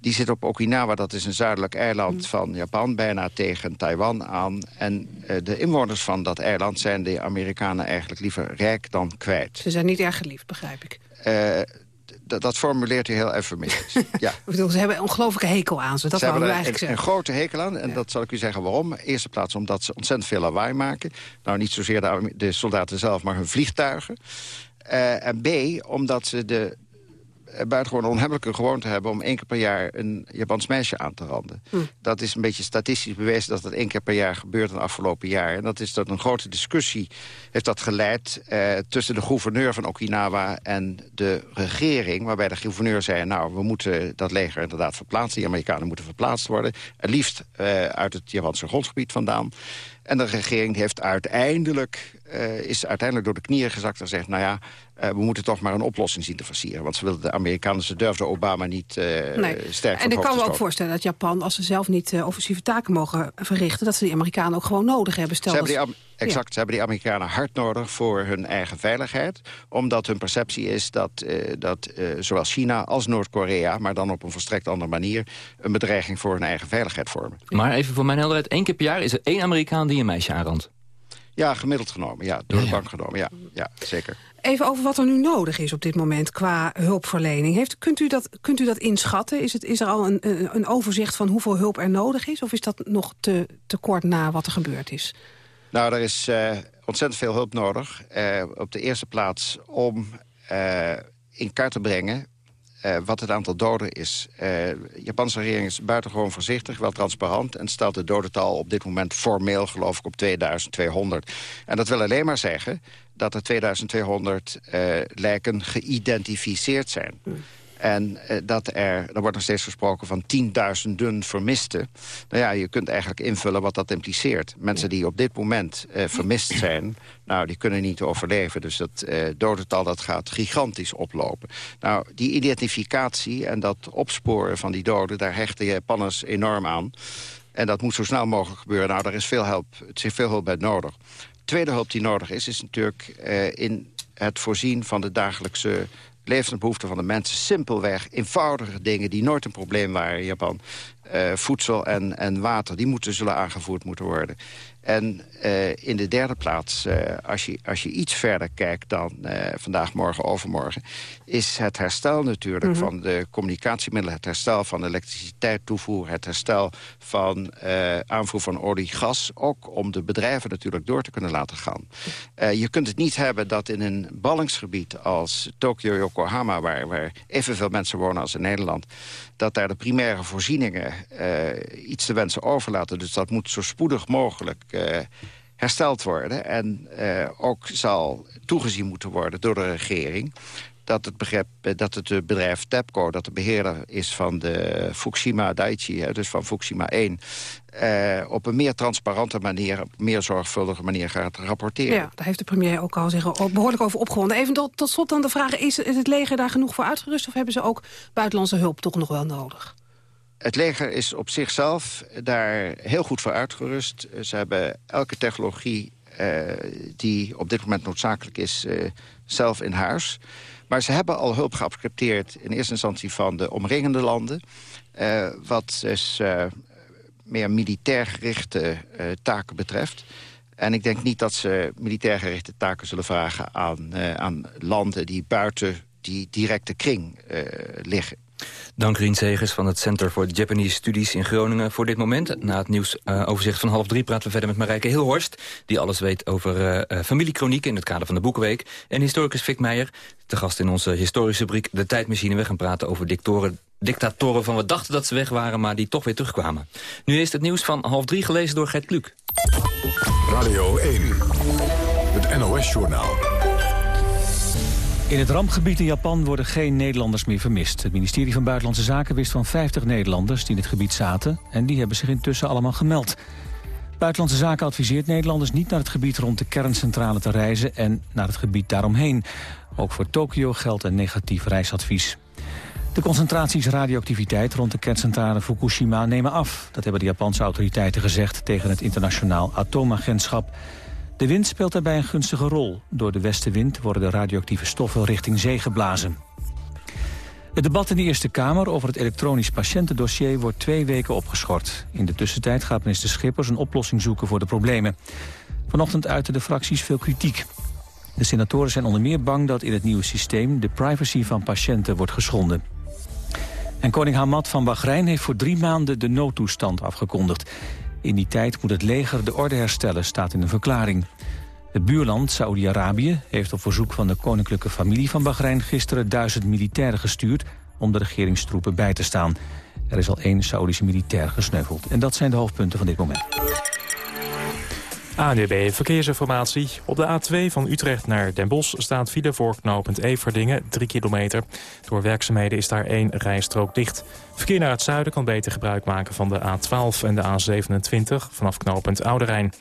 [SPEAKER 12] Die zitten op Okinawa, dat is een zuidelijk eiland
[SPEAKER 8] Hm.
[SPEAKER 12] van Japan... bijna tegen Taiwan aan. En uh, de inwoners van dat eiland zijn de Amerikanen eigenlijk liever rijk dan kwijt.
[SPEAKER 8] Ze zijn niet erg geliefd, begrijp ik.
[SPEAKER 12] Uh, dat formuleert u heel eufemistisch. ja.
[SPEAKER 8] Ik bedoel, ze hebben een ongelooflijke hekel aan ze. Dat
[SPEAKER 12] ze hebben
[SPEAKER 8] eigenlijk
[SPEAKER 12] een,
[SPEAKER 8] zeggen.
[SPEAKER 12] een grote hekel aan. En ja. dat zal ik u zeggen waarom. Eerste plaats omdat ze ontzettend veel lawaai maken. Nou, niet zozeer de, de soldaten zelf, maar hun vliegtuigen. Uh, en B, omdat ze de buitengewoon onhebbelijke gewoonte hebben... om één keer per jaar een Japans meisje aan te randen.
[SPEAKER 8] Hm.
[SPEAKER 12] Dat is een beetje statistisch bewezen dat dat één keer per jaar gebeurt in de afgelopen jaar. En dat is tot een grote discussie heeft dat geleid uh, tussen de gouverneur van Okinawa en de regering. Waarbij de gouverneur zei, nou, we moeten dat leger inderdaad verplaatsen. Die Amerikanen moeten verplaatst worden. Het liefst uh, uit het Japanse grondgebied vandaan. En de regering heeft uiteindelijk, uh, is uiteindelijk door de knieën gezakt en zegt... nou ja, uh, we moeten toch maar een oplossing zien te versieren. Want ze wilden de Amerikanen, ze durfden Obama niet uh,
[SPEAKER 8] nee.
[SPEAKER 12] sterk
[SPEAKER 8] En ik kan me ook voorstellen dat Japan, als ze zelf niet uh, offensieve taken mogen verrichten... dat ze die Amerikanen ook gewoon nodig hebben. Stel
[SPEAKER 12] ze
[SPEAKER 8] dat
[SPEAKER 12] hebben die, exact, ja. ze hebben die Amerikanen hard nodig voor hun eigen veiligheid. Omdat hun perceptie is dat, uh, dat uh, zowel China als Noord-Korea... maar dan op een volstrekt andere manier... een bedreiging voor hun eigen veiligheid vormen.
[SPEAKER 11] Maar even voor mijn helderheid, één keer per jaar is er één Amerikaan die een meisje aanrandt.
[SPEAKER 12] Ja, gemiddeld genomen. Ja, door ja, de bank genomen. Ja, ja, zeker.
[SPEAKER 8] Even over wat er nu nodig is op dit moment qua hulpverlening. Heeft, kunt, u dat, kunt u dat inschatten? Is, het, is er al een, een overzicht van hoeveel hulp er nodig is? Of is dat nog te, te kort na wat er gebeurd is?
[SPEAKER 12] Nou, er is uh, ontzettend veel hulp nodig. Uh, op de eerste plaats om uh, in kaart te brengen uh, wat het aantal doden is. De Japanse regering is buitengewoon voorzichtig, wel transparant... en stelt het dodental op dit moment formeel, geloof ik, op 2200. En dat wil alleen maar zeggen dat er 2200 uh, lijken geïdentificeerd zijn. En uh, dat er, er wordt nog steeds gesproken van tienduizenden vermisten. Nou ja, je kunt eigenlijk invullen wat dat impliceert. Mensen die op dit moment uh, vermist zijn, nou, die kunnen niet overleven. Dus dat uh, dodental dat gaat gigantisch oplopen. Nou, die identificatie en dat opsporen van die doden... daar hechten Japanners enorm aan. En dat moet zo snel mogelijk gebeuren. Nou, daar is veel hulp, het is veel hulp bij nodig. tweede hulp die nodig is, is natuurlijk in het voorzien van de dagelijkse levende behoeften van de mensen. Simpelweg eenvoudige dingen die nooit een probleem waren in Japan. Voedsel en, en water, die moeten zullen aangevoerd moeten worden. En uh, in de derde plaats, uh, als, je, als je iets verder kijkt dan uh, vandaag, morgen, overmorgen... is het herstel natuurlijk mm -hmm. van de communicatiemiddelen... het herstel van elektriciteit toevoer... het herstel van aanvoer van olie, gas... ook om de bedrijven natuurlijk door te kunnen laten gaan. je kunt het niet hebben dat in een ballingsgebied als Tokio, Yokohama... waar, waar evenveel mensen wonen als in Nederland... dat daar de primaire voorzieningen iets te wensen overlaten. Dus dat moet zo spoedig mogelijk uh, hersteld worden. En uh, ook zal toegezien moeten worden door de regering dat het, begrip, dat het bedrijf TEPCO, dat de beheerder is van de Fukushima Daiichi, dus van Fukushima 1, uh, op een meer transparante manier, op een meer zorgvuldige manier gaat rapporteren.
[SPEAKER 8] Ja, daar heeft de premier ook al zich behoorlijk over opgewonden. Even tot, tot slot dan de vraag, is het leger daar genoeg voor uitgerust of hebben ze ook buitenlandse hulp toch nog wel nodig?
[SPEAKER 12] Het leger is op zichzelf daar heel goed voor uitgerust. Ze hebben elke technologie uh, die op dit moment noodzakelijk is uh, zelf in huis. Maar ze hebben al hulp geaccepteerd in eerste instantie van de omringende landen. Wat dus meer militair gerichte taken betreft. En ik denk niet dat ze militair gerichte taken zullen vragen aan, aan landen die buiten die directe kring liggen.
[SPEAKER 11] Dank Rien Segers van het Center for Japanese Studies in Groningen voor dit moment. Na het nieuwsoverzicht uh, van half drie praten we verder met Marijke Hilhorst... die alles weet over uh, uh, familiekronieken in het kader van de Boekenweek. En historicus Fik Meijer, te gast in onze historische rubriek De Tijdmachine. We gaan praten over dictatoren van we dachten dat ze weg waren... maar die toch weer terugkwamen. Nu is het nieuws van half drie gelezen door Gert Kluk.
[SPEAKER 1] Radio 1, het NOS-journaal.
[SPEAKER 2] In het rampgebied in Japan worden geen Nederlanders meer vermist. Het ministerie van Buitenlandse Zaken wist van 50 Nederlanders die in het gebied zaten... en die hebben zich intussen allemaal gemeld. Buitenlandse Zaken adviseert Nederlanders niet naar het gebied rond de kerncentrale te reizen... en naar het gebied daaromheen. Ook voor Tokio geldt een negatief reisadvies. De concentraties radioactiviteit rond de kerncentrale Fukushima nemen af. Dat hebben de Japanse autoriteiten gezegd tegen het internationaal atoomagentschap... De wind speelt daarbij een gunstige rol. Door de westenwind worden de radioactieve stoffen richting zee geblazen. Het debat in de Eerste Kamer over het elektronisch patiëntendossier wordt twee weken opgeschort. In de tussentijd gaat minister Schippers een oplossing zoeken voor de problemen. Vanochtend uiten de fracties veel kritiek. De senatoren zijn onder meer bang dat in het nieuwe systeem de privacy van patiënten wordt geschonden. En koning Hamad van Bahrein heeft voor drie maanden de noodtoestand afgekondigd. In die tijd moet het leger de orde herstellen, staat in een verklaring. Het buurland, Saoedi-Arabië, heeft op verzoek van de koninklijke familie van Bahrein... gisteren duizend militairen gestuurd om de regeringstroepen bij te staan. Er is al één Saoedische militair gesneuveld. En dat zijn de hoofdpunten van dit moment.
[SPEAKER 15] ANWB Verkeersinformatie. Op de A2 van Utrecht naar Den Bosch staat file voor knooppunt Everdingen, 3 kilometer. Door werkzaamheden is daar één rijstrook dicht. Verkeer naar het zuiden kan beter gebruik maken van de A12 en de A27 vanaf knooppunt Ouderijn.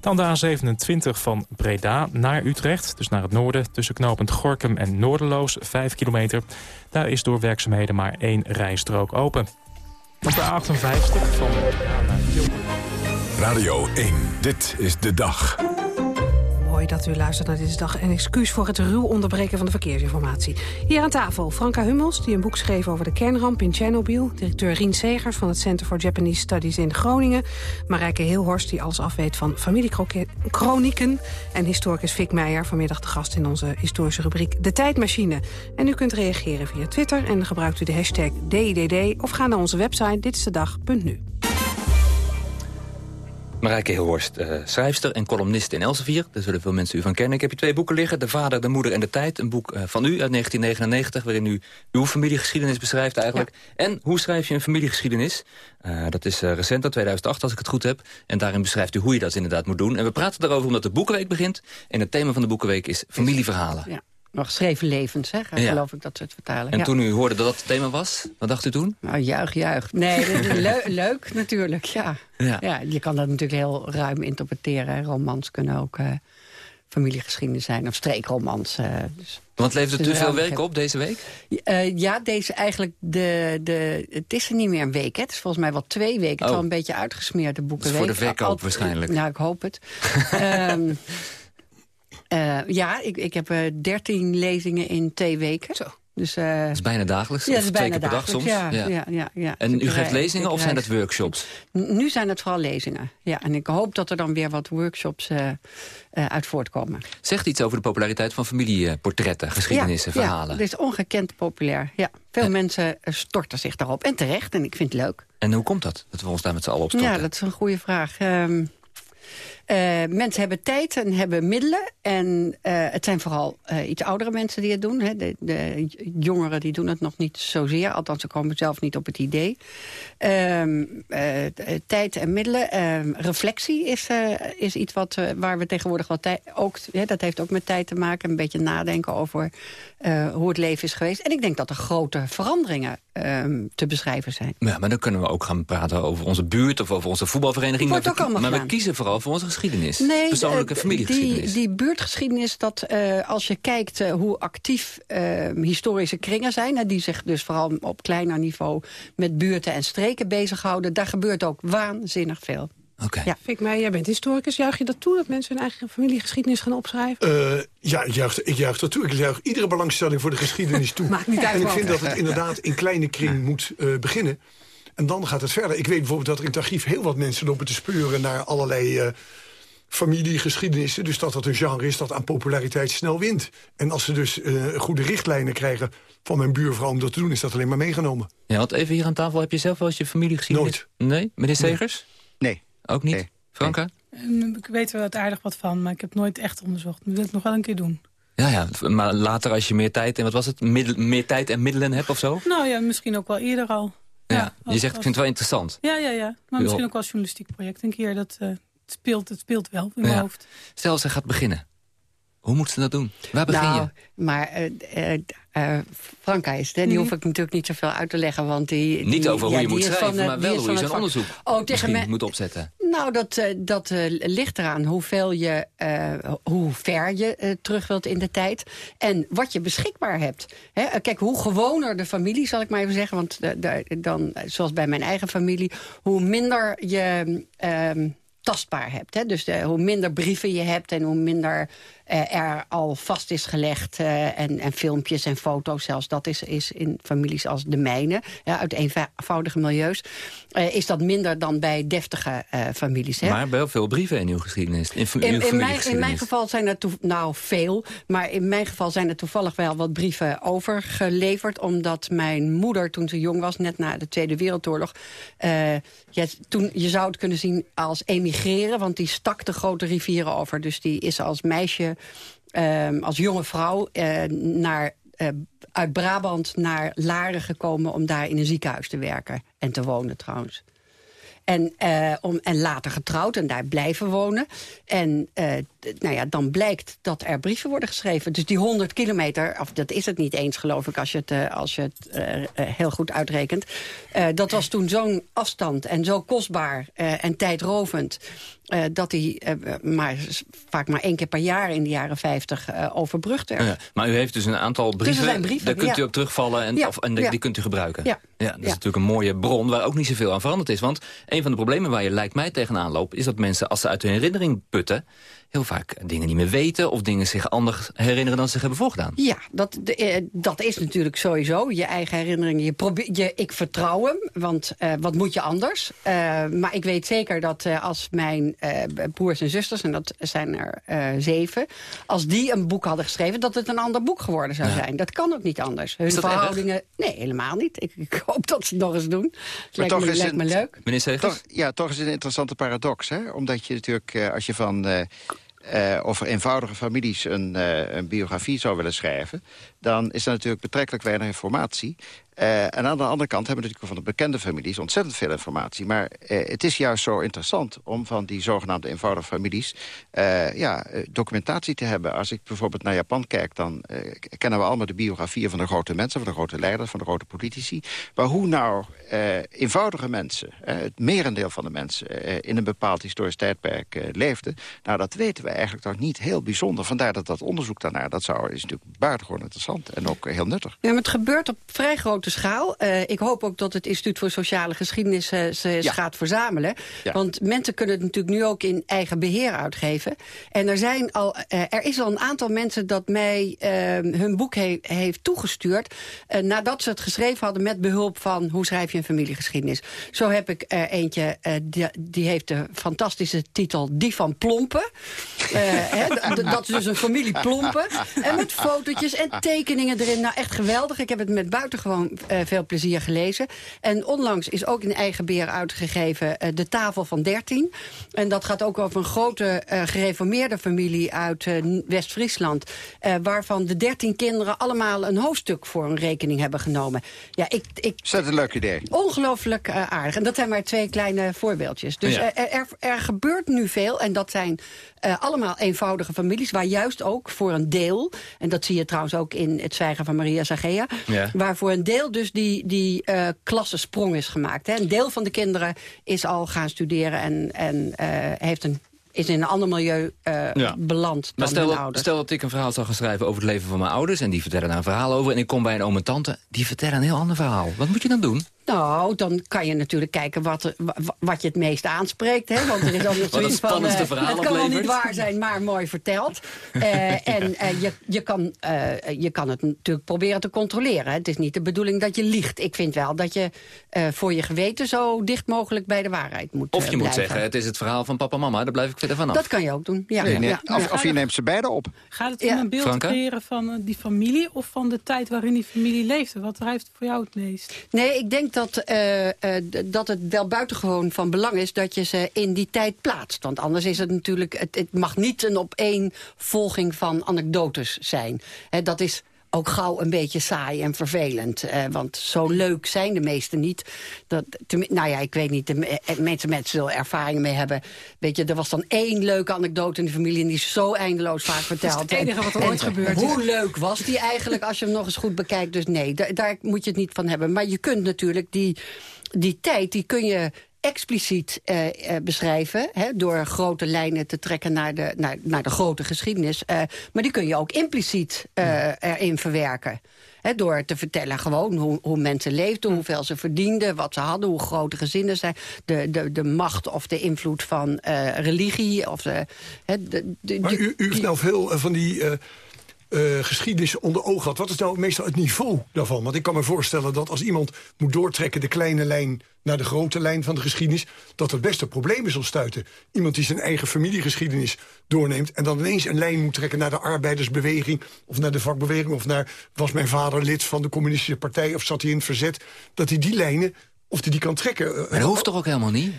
[SPEAKER 15] Dan de A27 van Breda naar Utrecht, dus naar het noorden... tussen knooppunt Gorkum en Noorderloos, 5 kilometer. Daar is door werkzaamheden maar één rijstrook open. Op de A58 van Breda naar Tilburg.
[SPEAKER 1] Radio 1, dit is de dag.
[SPEAKER 8] Mooi dat u luistert naar deze dag en excuus voor het ruw onderbreken van de verkeersinformatie. Hier aan tafel Franka Hummels, die een boek schreef over de kernramp in Tsjernobyl. Directeur Rien Segers van het Center for Japanese Studies in Groningen. Marijke Heelhorst, die alles afweet van familiekronieken. En historicus Fik Meijer, vanmiddag de gast in onze historische rubriek De Tijdmachine. En u kunt reageren via Twitter en gebruikt u de hashtag DIDD... of ga naar onze website ditistedag.nu.
[SPEAKER 11] Marijke Hilhorst, uh, schrijfster en columnist in Elsevier. Daar zullen veel mensen u van kennen. Ik heb je twee boeken liggen. De Vader, de Moeder en de Tijd. Een boek uh, van u uit 1999, waarin u uw familiegeschiedenis beschrijft eigenlijk. Ja. En hoe schrijf je een familiegeschiedenis? Uh, dat is recent, uit 2008 als ik het goed heb. En daarin beschrijft u hoe je dat inderdaad moet doen. En we praten daarover omdat de Boekenweek begint. En het thema van de Boekenweek is familieverhalen.
[SPEAKER 13] Ja. Nog geschreven levens, hè? Ja. geloof ik dat ze het vertalen.
[SPEAKER 11] En ja. toen u hoorde dat dat het thema was, wat dacht u toen?
[SPEAKER 13] Nou, juich, juich. Nee, le leuk natuurlijk, ja. ja. Ja. Je kan dat natuurlijk heel ruim interpreteren. Romans kunnen ook uh, familiegeschiedenis zijn, of streekromans. Uh, dus.
[SPEAKER 11] Want levert het te veel werk op deze week?
[SPEAKER 13] Eh, ja, deze eigenlijk, de, de, het is er niet meer een week. Hè. Het is volgens mij wel twee weken. Het is
[SPEAKER 11] Oh.
[SPEAKER 13] wel een beetje uitgesmeerd, de boekenweek.
[SPEAKER 11] voor de verkoop
[SPEAKER 13] Al-
[SPEAKER 11] waarschijnlijk.
[SPEAKER 13] Nou, ik hoop het. Ehm, eh, ja, ik, ik heb eh, dertien lezingen in twee weken. Zo. Dus, eh,
[SPEAKER 11] Dat is bijna dagelijks.
[SPEAKER 13] ja, dat is
[SPEAKER 11] twee
[SPEAKER 13] bijna
[SPEAKER 11] keer per dag soms.
[SPEAKER 13] Ja, ja. Ja, ja,
[SPEAKER 11] En
[SPEAKER 13] Dus
[SPEAKER 11] u geeft lezingen of zijn dat workshops?
[SPEAKER 13] Nu zijn het vooral lezingen. Ja, en ik hoop dat er dan weer wat workshops eh, eh, uit voortkomen.
[SPEAKER 11] Zegt iets over de populariteit van familieportretten, geschiedenissen,
[SPEAKER 13] ja,
[SPEAKER 11] verhalen.
[SPEAKER 13] Ja, het is ongekend populair. Ja, veel mensen storten zich daarop. En terecht, en ik vind het leuk.
[SPEAKER 11] En hoe komt dat, dat we ons daar met z'n allen op storten?
[SPEAKER 13] Ja, dat is een goede vraag. Ehm, eh, mensen hebben tijd en hebben middelen. En eh, het zijn vooral eh, iets oudere mensen die het doen. Hè. De, de jongeren die doen het nog niet zozeer. Althans, ze komen zelf niet op het idee. Ehm, eh, tijd en middelen. Ehm, reflectie is, is iets wat, waar we tegenwoordig wel tijd... Ook, hè, dat heeft ook met tijd te maken. Een beetje nadenken over hoe het leven is geweest. En ik denk dat er grote veranderingen ehm, te beschrijven zijn.
[SPEAKER 11] Ja, maar dan kunnen we ook gaan praten over onze buurt of over onze voetbalvereniging.
[SPEAKER 13] Wordt
[SPEAKER 11] maar
[SPEAKER 13] ook
[SPEAKER 11] we, maar we kiezen vooral voor onze geschiedenis.
[SPEAKER 13] Nee,
[SPEAKER 11] Persoonlijke
[SPEAKER 13] eh,
[SPEAKER 11] familiegeschiedenis.
[SPEAKER 13] Die, die buurtgeschiedenis, dat eh, als je kijkt eh, hoe actief eh, historische kringen zijn... hè, die zich dus vooral op kleiner niveau met buurten en streken bezighouden... daar gebeurt ook waanzinnig veel.
[SPEAKER 11] Oké.
[SPEAKER 13] Ja.
[SPEAKER 8] Fik mij, jij bent historicus. Juich je dat toe dat mensen hun eigen familiegeschiedenis gaan opschrijven?
[SPEAKER 9] Eh, ja, ik juich, ik juich dat toe. Ik juich iedere belangstelling voor de geschiedenis toe.
[SPEAKER 8] Maakt niet uit
[SPEAKER 9] en ik vind dat het inderdaad in kleine kring moet eh, beginnen. En dan gaat het verder. Ik weet bijvoorbeeld dat er in het archief heel wat mensen lopen te speuren... naar allerlei eh, familiegeschiedenissen. Dus dat dat een genre is dat aan populariteit snel wint. En als ze dus eh, goede richtlijnen krijgen van mijn buurvrouw om dat te doen... is dat alleen maar meegenomen.
[SPEAKER 11] Ja, want even hier aan tafel, heb je zelf wel eens je familiegeschiedenis? Nee? Meneer Segers?
[SPEAKER 12] Nee.
[SPEAKER 11] Ook niet? Franka?
[SPEAKER 10] En Ik weet er wat aardig wat van, maar ik heb het nooit echt onderzocht. Dat wil ik nog wel een keer doen.
[SPEAKER 11] Ja, ja, maar later als je meer tijd en wat was het? Middel, meer tijd en middelen hebt of zo?
[SPEAKER 10] Nou ja, misschien ook wel eerder al.
[SPEAKER 11] Ja, je
[SPEAKER 10] als-
[SPEAKER 11] zegt ik vind het wel interessant.
[SPEAKER 10] Ja, ja, ja. Maar misschien ook wel als journalistiek project een keer. Dat, eh, het, speelt, het speelt wel in mijn
[SPEAKER 11] Ja.
[SPEAKER 10] hoofd.
[SPEAKER 11] Stel, ze gaat beginnen. Hoe moet ze dat doen? Waar begin
[SPEAKER 13] nou,
[SPEAKER 11] je?
[SPEAKER 13] maar eh, eh, eh, Franka is het, hè, die hoef ik natuurlijk niet zoveel uit te leggen. Want die,
[SPEAKER 11] Niet
[SPEAKER 13] die-
[SPEAKER 11] over hoe
[SPEAKER 13] ja,
[SPEAKER 11] je moet schrijven,
[SPEAKER 13] van,
[SPEAKER 11] maar wel hoe je zo'n onderzoek
[SPEAKER 13] Oh, tegen me-
[SPEAKER 11] moet opzetten.
[SPEAKER 13] Nou, dat, eh, dat eh, ligt eraan hoeveel je, eh, hoe ver je eh, terug wilt in de tijd. En wat je beschikbaar hebt. Hè, kijk, hoe gewoner de familie, zal ik maar even zeggen. Want de- de- dan, zoals bij mijn eigen familie, hoe minder je ehm, tastbaar hebt. Hè? Dus de, hoe minder brieven je hebt en hoe minder eh, er al vast is gelegd. eh, en, en filmpjes en foto's zelfs. Dat is, is in families als de mijne, ja, uit eenvoudige milieus. eh, is dat minder dan bij deftige families. Hè?
[SPEAKER 11] Maar wel veel brieven in uw geschiedenis. In, uw
[SPEAKER 13] In, in, mijn, in mijn geval zijn er nou veel, maar in mijn geval zijn er toevallig wel wat brieven overgeleverd, omdat mijn moeder toen ze jong was, net na de Tweede Wereldoorlog, ja, toen je zou het kunnen zien als emigreren, want die stak de grote rivieren over, dus die is als meisje, eh, als jonge vrouw eh, naar eh, uit Brabant naar Laren gekomen om daar in een ziekenhuis te werken en te wonen trouwens. En, eh, om, en later getrouwd en daar blijven wonen. En nou ja, dan blijkt dat er brieven worden geschreven. Dus die 100 kilometer, of dat is het niet eens geloof ik... als je het, eh, als je het eh, eh, heel goed uitrekent. Dat was toen zo'n afstand en zo kostbaar en tijdrovend... dat die maar, vaak maar één keer per jaar in de jaren 50 eh, overbrugd werd.
[SPEAKER 11] Ja, maar u heeft dus een aantal brieven.
[SPEAKER 13] zijn brieven,
[SPEAKER 11] daar kunt u op terugvallen en,
[SPEAKER 13] Ja,
[SPEAKER 11] of, en die, kunt u gebruiken.
[SPEAKER 13] Ja.
[SPEAKER 11] dat is natuurlijk een mooie bron waar ook niet zoveel aan veranderd is. Want een van de problemen waar je lijkt mij tegenaan loopt... is dat mensen, als ze uit hun herinnering putten... heel vaak dingen niet meer weten... of dingen zich anders herinneren dan ze zich hebben voorgedaan.
[SPEAKER 13] Ja, dat, de, eh, dat is natuurlijk sowieso je eigen herinnering. Je probeer, je, ik vertrouw hem, want eh, wat moet je anders? Eh, maar ik weet zeker dat eh, als mijn eh, broers en zusters, en dat zijn er eh, zeven... als die een boek hadden geschreven, dat het een ander boek geworden zou
[SPEAKER 11] Ja.
[SPEAKER 13] zijn. Dat kan ook niet anders. Hun
[SPEAKER 11] Is dat erg?
[SPEAKER 13] verhoudingen... Nee, helemaal niet. Ik, ik hoop dat ze het nog eens doen. Het lijkt,
[SPEAKER 12] toch
[SPEAKER 13] me,
[SPEAKER 12] is
[SPEAKER 13] lijkt me
[SPEAKER 12] het-
[SPEAKER 13] leuk.
[SPEAKER 11] Meneer Segers?
[SPEAKER 12] Toch, ja, toch is het een interessante paradox. Hè? Omdat je natuurlijk, eh, als je van... eh, eh, over eenvoudige families een, eh, een biografie zou willen schrijven... dan is er natuurlijk betrekkelijk weinig informatie. Uh, en aan de andere kant hebben we natuurlijk van de bekende families ontzettend veel informatie. Maar uh, het is juist zo interessant om van die zogenaamde eenvoudige families uh, ja, documentatie te hebben. Als ik bijvoorbeeld naar Japan kijk, dan kennen we allemaal de biografieën van de grote mensen, van de grote leiders, van de grote politici. Maar hoe nou eenvoudige mensen, het merendeel van de mensen, in een bepaald historisch tijdperk leefden, nou dat weten we eigenlijk toch niet heel bijzonder. Vandaar dat dat onderzoek daarnaar, dat zou, is natuurlijk buitengewoon interessant en ook heel nuttig.
[SPEAKER 13] Ja, maar het gebeurt op vrij grote schaal. Uh, ik hoop ook dat het Instituut voor Sociale Geschiedenis uh, ze ja. gaat verzamelen. Ja. Want mensen kunnen het natuurlijk nu ook in eigen beheer uitgeven. En er, zijn al, uh, er is al een aantal mensen dat mij hun boek he heeft toegestuurd... nadat ze het geschreven hadden met behulp van... hoe schrijf je een familiegeschiedenis. Zo heb ik er eentje, die, die, heeft de fantastische titel Die van Plompen. He, dat is dus een familie Plompen. En met fotootjes en tekeningen erin. Nou, echt geweldig. Ik heb het met buitengewoon uh, veel plezier gelezen. En onlangs is ook in eigen beheer uitgegeven uh, De Tafel van 13. En dat gaat ook over een grote uh, gereformeerde familie uit West-Friesland. waarvan de 13 kinderen allemaal een hoofdstuk voor een rekening hebben genomen.
[SPEAKER 12] Ja, ik, ik, is dat een leuk idee?
[SPEAKER 13] Ongelooflijk aardig. En dat zijn maar twee kleine voorbeeldjes. Dus ja. er, er, er gebeurt nu veel. En dat zijn allemaal eenvoudige families, waar juist ook voor een deel... en dat zie je trouwens ook in het zwijgen van Maria Zagea... Ja. waar voor een deel dus die, die uh, klassensprong is gemaakt. Hè. Een deel van de kinderen is al gaan studeren en, en uh, heeft een is in een ander milieu uh, ja. beland
[SPEAKER 11] maar
[SPEAKER 13] stel,
[SPEAKER 11] dat, stel dat ik een verhaal zou gaan schrijven over het leven van mijn ouders... en die vertellen daar een verhaal over... en ik kom bij een oom en tante, die vertellen een heel ander verhaal. Wat moet je dan doen?
[SPEAKER 13] Nou, dan kan je natuurlijk kijken wat, wat je het meest aanspreekt. Hè? Want er is altijd zoiets van, uh, het kan wel niet waar zijn, maar mooi verteld. Uh, en uh, je, je, kan, je kan het natuurlijk proberen te controleren. Het is niet de bedoeling dat je liegt. Ik vind wel dat je voor je geweten zo dicht mogelijk bij de waarheid moet
[SPEAKER 11] Of je
[SPEAKER 13] blijven.
[SPEAKER 11] moet zeggen, het is het verhaal van papa en mama, daar blijf ik verder vanaf.
[SPEAKER 13] Dat kan je ook doen, ja.
[SPEAKER 12] Nee, nee.
[SPEAKER 13] ja.
[SPEAKER 12] Of, of, je neemt ze beide op.
[SPEAKER 10] Gaat het om ja. een beeld creëren van die familie... of van de tijd waarin die familie leefde? Wat drijft voor jou het meest?
[SPEAKER 13] Nee, ik denk dat, uh, dat het wel buitengewoon van belang is... dat je ze in die tijd plaatst. Want anders is het natuurlijk... Het, het mag niet een opeenvolging van anekdotes zijn. Dat is ook gauw een beetje saai en vervelend. Uh, want zo leuk zijn de meesten niet. Dat, te, nou ja, ik weet niet, de mensen met veel ervaringen mee hebben. Weet je, er was dan één leuke anekdote in de familie... en die is zo eindeloos vaak verteld.
[SPEAKER 8] Is het enige wat er ooit gebeurt.
[SPEAKER 13] Hoe leuk was die eigenlijk als je hem nog eens goed bekijkt? Dus nee, daar, daar moet je het niet van hebben. Maar je kunt natuurlijk die, die tijd, die kun je expliciet uh, uh, beschrijven... Hè, door grote lijnen te trekken naar de, naar, naar de grote geschiedenis. Uh, maar die kun je ook impliciet erin verwerken. Hè, door te vertellen gewoon hoe, hoe mensen leefden, hoeveel ze verdienden... wat ze hadden, hoe grote gezinnen zijn... de, de, de macht of de invloed van religie. Of de, hè, de, de,
[SPEAKER 9] maar u, u heeft nou veel van die... Uh, geschiedenis onder ogen had. Wat is nou meestal het niveau daarvan? Want ik kan me voorstellen dat als iemand moet doortrekken... de kleine lijn naar de grote lijn van de geschiedenis... dat het best een problemen zal stuiten. Iemand die zijn eigen familiegeschiedenis doorneemt... en dan ineens een lijn moet trekken naar de arbeidersbeweging... of naar de vakbeweging, of naar... was mijn vader lid van de communistische partij... of zat hij in het verzet, dat hij die lijnen... of hij die kan trekken.
[SPEAKER 11] Maar dat hoeft toch ook helemaal niet?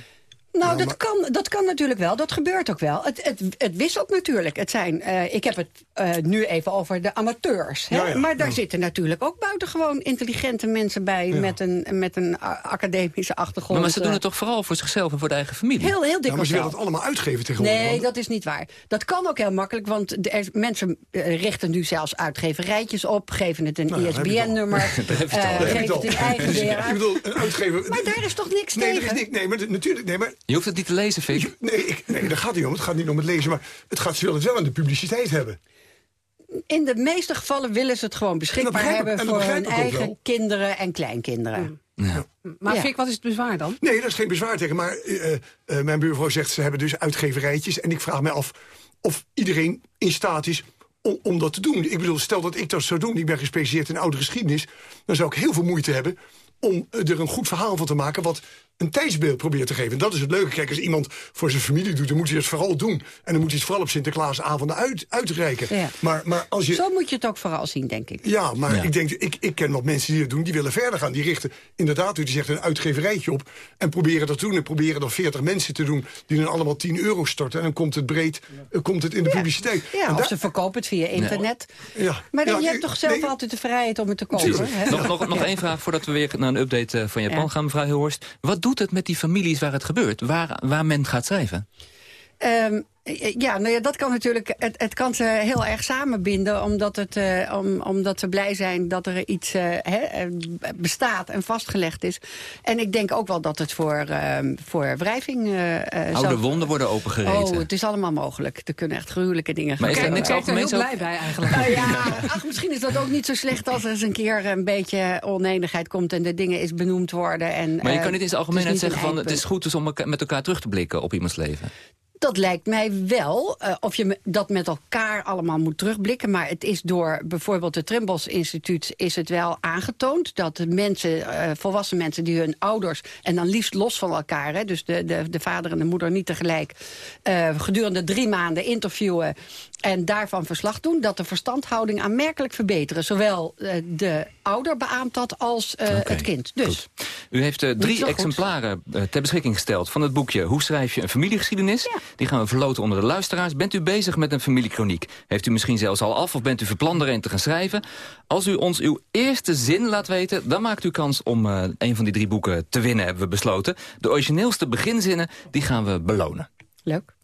[SPEAKER 13] Nou, dat, kan, dat kan natuurlijk wel. Dat gebeurt ook wel. Het, het, het wisselt natuurlijk. Het zijn, uh, ik heb het uh, nu even over de amateurs. Hè? Ja, ja, maar daar ja. zitten natuurlijk ook buitengewoon intelligente mensen bij... Met, een, met een academische achtergrond.
[SPEAKER 11] Maar, maar ze doen het toch vooral voor zichzelf en voor de eigen familie?
[SPEAKER 13] Heel, heel dikwijls
[SPEAKER 9] maar ze willen het allemaal uitgeven tegenwoordig.
[SPEAKER 13] Nee, dat is niet waar. Dat kan ook heel makkelijk, want de, er, mensen richten nu zelfs uitgeverijtjes op... geven het een nou, ISBN-nummer, geven het in eigen weer
[SPEAKER 9] Ik bedoel, een uitgever...
[SPEAKER 13] Maar daar is toch niks
[SPEAKER 9] nee,
[SPEAKER 13] tegen?
[SPEAKER 9] Is niks, nee, maar natuurlijk... Nee, maar
[SPEAKER 11] je hoeft het niet te lezen, Fik.
[SPEAKER 9] Nee, ik, nee, daar gaat niet om. Het gaat niet om het lezen, maar het gaat, ze willen het wel aan de publiciteit hebben.
[SPEAKER 13] In de meeste gevallen willen ze het gewoon beschikbaar hebben... voor hun eigen kinderen en kleinkinderen.
[SPEAKER 11] Ja. Ja.
[SPEAKER 8] Maar ja. Fik, wat is het bezwaar dan?
[SPEAKER 9] Nee, daar is geen bezwaar tegen. Maar uh, uh, mijn buurvrouw zegt, ze hebben dus uitgeverijtjes. En ik vraag me af of iedereen in staat is om, om dat te doen. Ik bedoel, stel dat ik dat zou doen, ik ben gespecialiseerd in oude geschiedenis... dan zou ik heel veel moeite hebben om er een goed verhaal van te maken... wat een tijdsbeeld probeert te geven. En dat is het leuke. Kijk, als iemand voor zijn familie doet, dan moet hij het vooral doen. En dan moet hij het vooral op Sinterklaasavonden uit, uitreiken.
[SPEAKER 13] Ja.
[SPEAKER 9] Maar, maar als je...
[SPEAKER 13] Zo moet je het ook vooral zien, denk ik.
[SPEAKER 9] Ja, maar
[SPEAKER 13] Ja.
[SPEAKER 9] ik denk, ik, ik ken wat mensen die dat doen, die willen verder gaan. Die richten inderdaad, u die zegt, een uitgeverijtje op. En proberen dat te doen. En proberen dan 40 mensen te doen die dan allemaal 10 euro storten. En dan komt het breed, eh, komt het in de publiciteit.
[SPEAKER 13] Ja,
[SPEAKER 9] En
[SPEAKER 13] of
[SPEAKER 9] daar-
[SPEAKER 13] ze verkopen het via internet.
[SPEAKER 9] Ja.
[SPEAKER 13] Maar dan,
[SPEAKER 9] Ja,
[SPEAKER 13] je hebt toch zelf
[SPEAKER 9] nee.
[SPEAKER 13] altijd de vrijheid om het te kopen? hè?
[SPEAKER 11] Nog, nog, nog één vraag voordat we weer naar een update eh, van Japan
[SPEAKER 13] Ja.
[SPEAKER 11] gaan, mevrouw Hilhorst. Wat doet het met die families waar het gebeurt? Waar, waar men gaat schrijven?
[SPEAKER 13] Ehm, ja, nou ja, dat kan natuurlijk. Het, het kan ze heel erg samenbinden, omdat, het, eh, om, omdat ze blij zijn dat er iets eh, hè, eh, bestaat en vastgelegd is. En ik denk ook wel dat het voor, ehm, voor wrijving. eh, eh,
[SPEAKER 11] Oude
[SPEAKER 13] zou-
[SPEAKER 11] wonden worden opengereten.
[SPEAKER 13] Oh, het is allemaal mogelijk. Er kunnen echt gruwelijke dingen
[SPEAKER 11] Maar is er
[SPEAKER 13] gebeuren.
[SPEAKER 11] niks algemeens ook?
[SPEAKER 8] bij eigenlijk.
[SPEAKER 13] Nou ja, ach, misschien is dat ook niet zo slecht als er eens een keer een beetje oneenigheid komt en de dingen is benoemd worden. En,
[SPEAKER 11] Maar je kan niet in zijn
[SPEAKER 13] het is
[SPEAKER 11] algemeenheid
[SPEAKER 13] niet een
[SPEAKER 11] zeggen van het is goed dus om met elkaar terug te blikken op iemands leven.
[SPEAKER 13] Dat lijkt mij wel. eh, of je dat met elkaar allemaal moet terugblikken. Maar het is door bijvoorbeeld het Trimbos Instituut... is het wel aangetoond dat de mensen, eh, volwassen mensen die hun ouders... en dan liefst los van elkaar, hè, dus de, de, de vader en de moeder niet tegelijk... eh, gedurende drie maanden interviewen en daarvan verslag doen... dat de verstandhouding aanmerkelijk verbeteren. Zowel eh, de ouder beaamt dat als eh, het kind. Dus
[SPEAKER 11] U heeft eh, drie exemplaren ter beschikking gesteld van het boekje Hoe schrijf je een familiegeschiedenis? Die gaan we verloten onder de luisteraars. Bent u bezig met een familiekroniek? Heeft u misschien zelfs al af of bent u verplan er een te gaan schrijven? Als u ons uw eerste zin laat weten, dan maakt u kans om een van die drie boeken te winnen, hebben we besloten. De origineelste beginzinnen, die gaan we belonen.
[SPEAKER 13] leuk.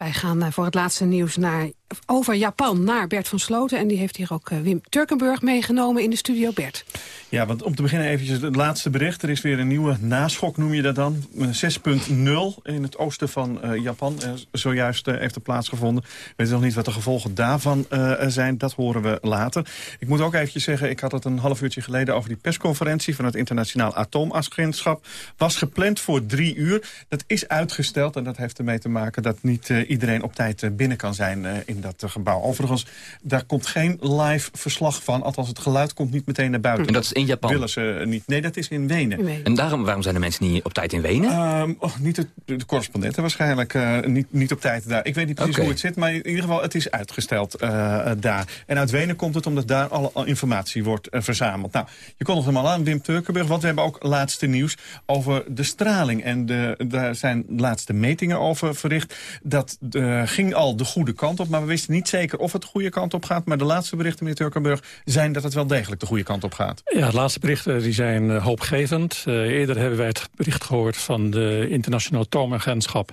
[SPEAKER 8] Wij gaan eh, voor het laatste nieuws naar, over Japan naar Bert van Sloten. En die heeft hier ook eh, Wim Turkenburg meegenomen in de studio. Bert.
[SPEAKER 14] Ja, want om te beginnen eventjes het laatste bericht. Er is weer een nieuwe naschok, noem je dat dan. Eh, 6.0 in het oosten van eh, Japan. Eh, zojuist heeft er plaatsgevonden. We weten nog niet wat de gevolgen daarvan zijn. Dat horen we later. Ik moet ook eventjes zeggen, ik had het een half uurtje geleden... over die persconferentie van het Internationaal Atoomagentschap. Was gepland voor drie uur. Dat is uitgesteld en dat heeft ermee te maken... dat niet iedereen op tijd binnen kan zijn in dat gebouw. Overigens, daar komt geen live verslag van. Althans, het geluid komt niet meteen naar buiten.
[SPEAKER 11] En dat in Japan?
[SPEAKER 14] Willen ze eh, niet. Nee, dat is in Wenen.
[SPEAKER 11] En daarom, waarom zijn de mensen niet op tijd in Wenen?
[SPEAKER 14] Ehm, oh, niet de, de correspondenten waarschijnlijk. eh, niet, niet op tijd daar. Ik weet niet precies hoe het zit, maar in ieder geval, het is uitgesteld eh, daar. En uit Wenen komt het omdat daar alle informatie wordt eh, verzameld. Nou, je kondigt hem al aan, Wim Turkenburg, want we hebben ook laatste nieuws over de straling. En de, daar zijn laatste metingen over verricht. Dat eh, ging al de goede kant op, maar we wisten niet zeker of het de goede kant op gaat. Maar de laatste berichten, meneer Turkenburg, zijn dat het wel degelijk de goede kant op gaat.
[SPEAKER 16] Ja, de laatste berichten die zijn eh, hoopgevend. Eh, eerder hebben wij het bericht gehoord van de Internationaal Atoomagentschap...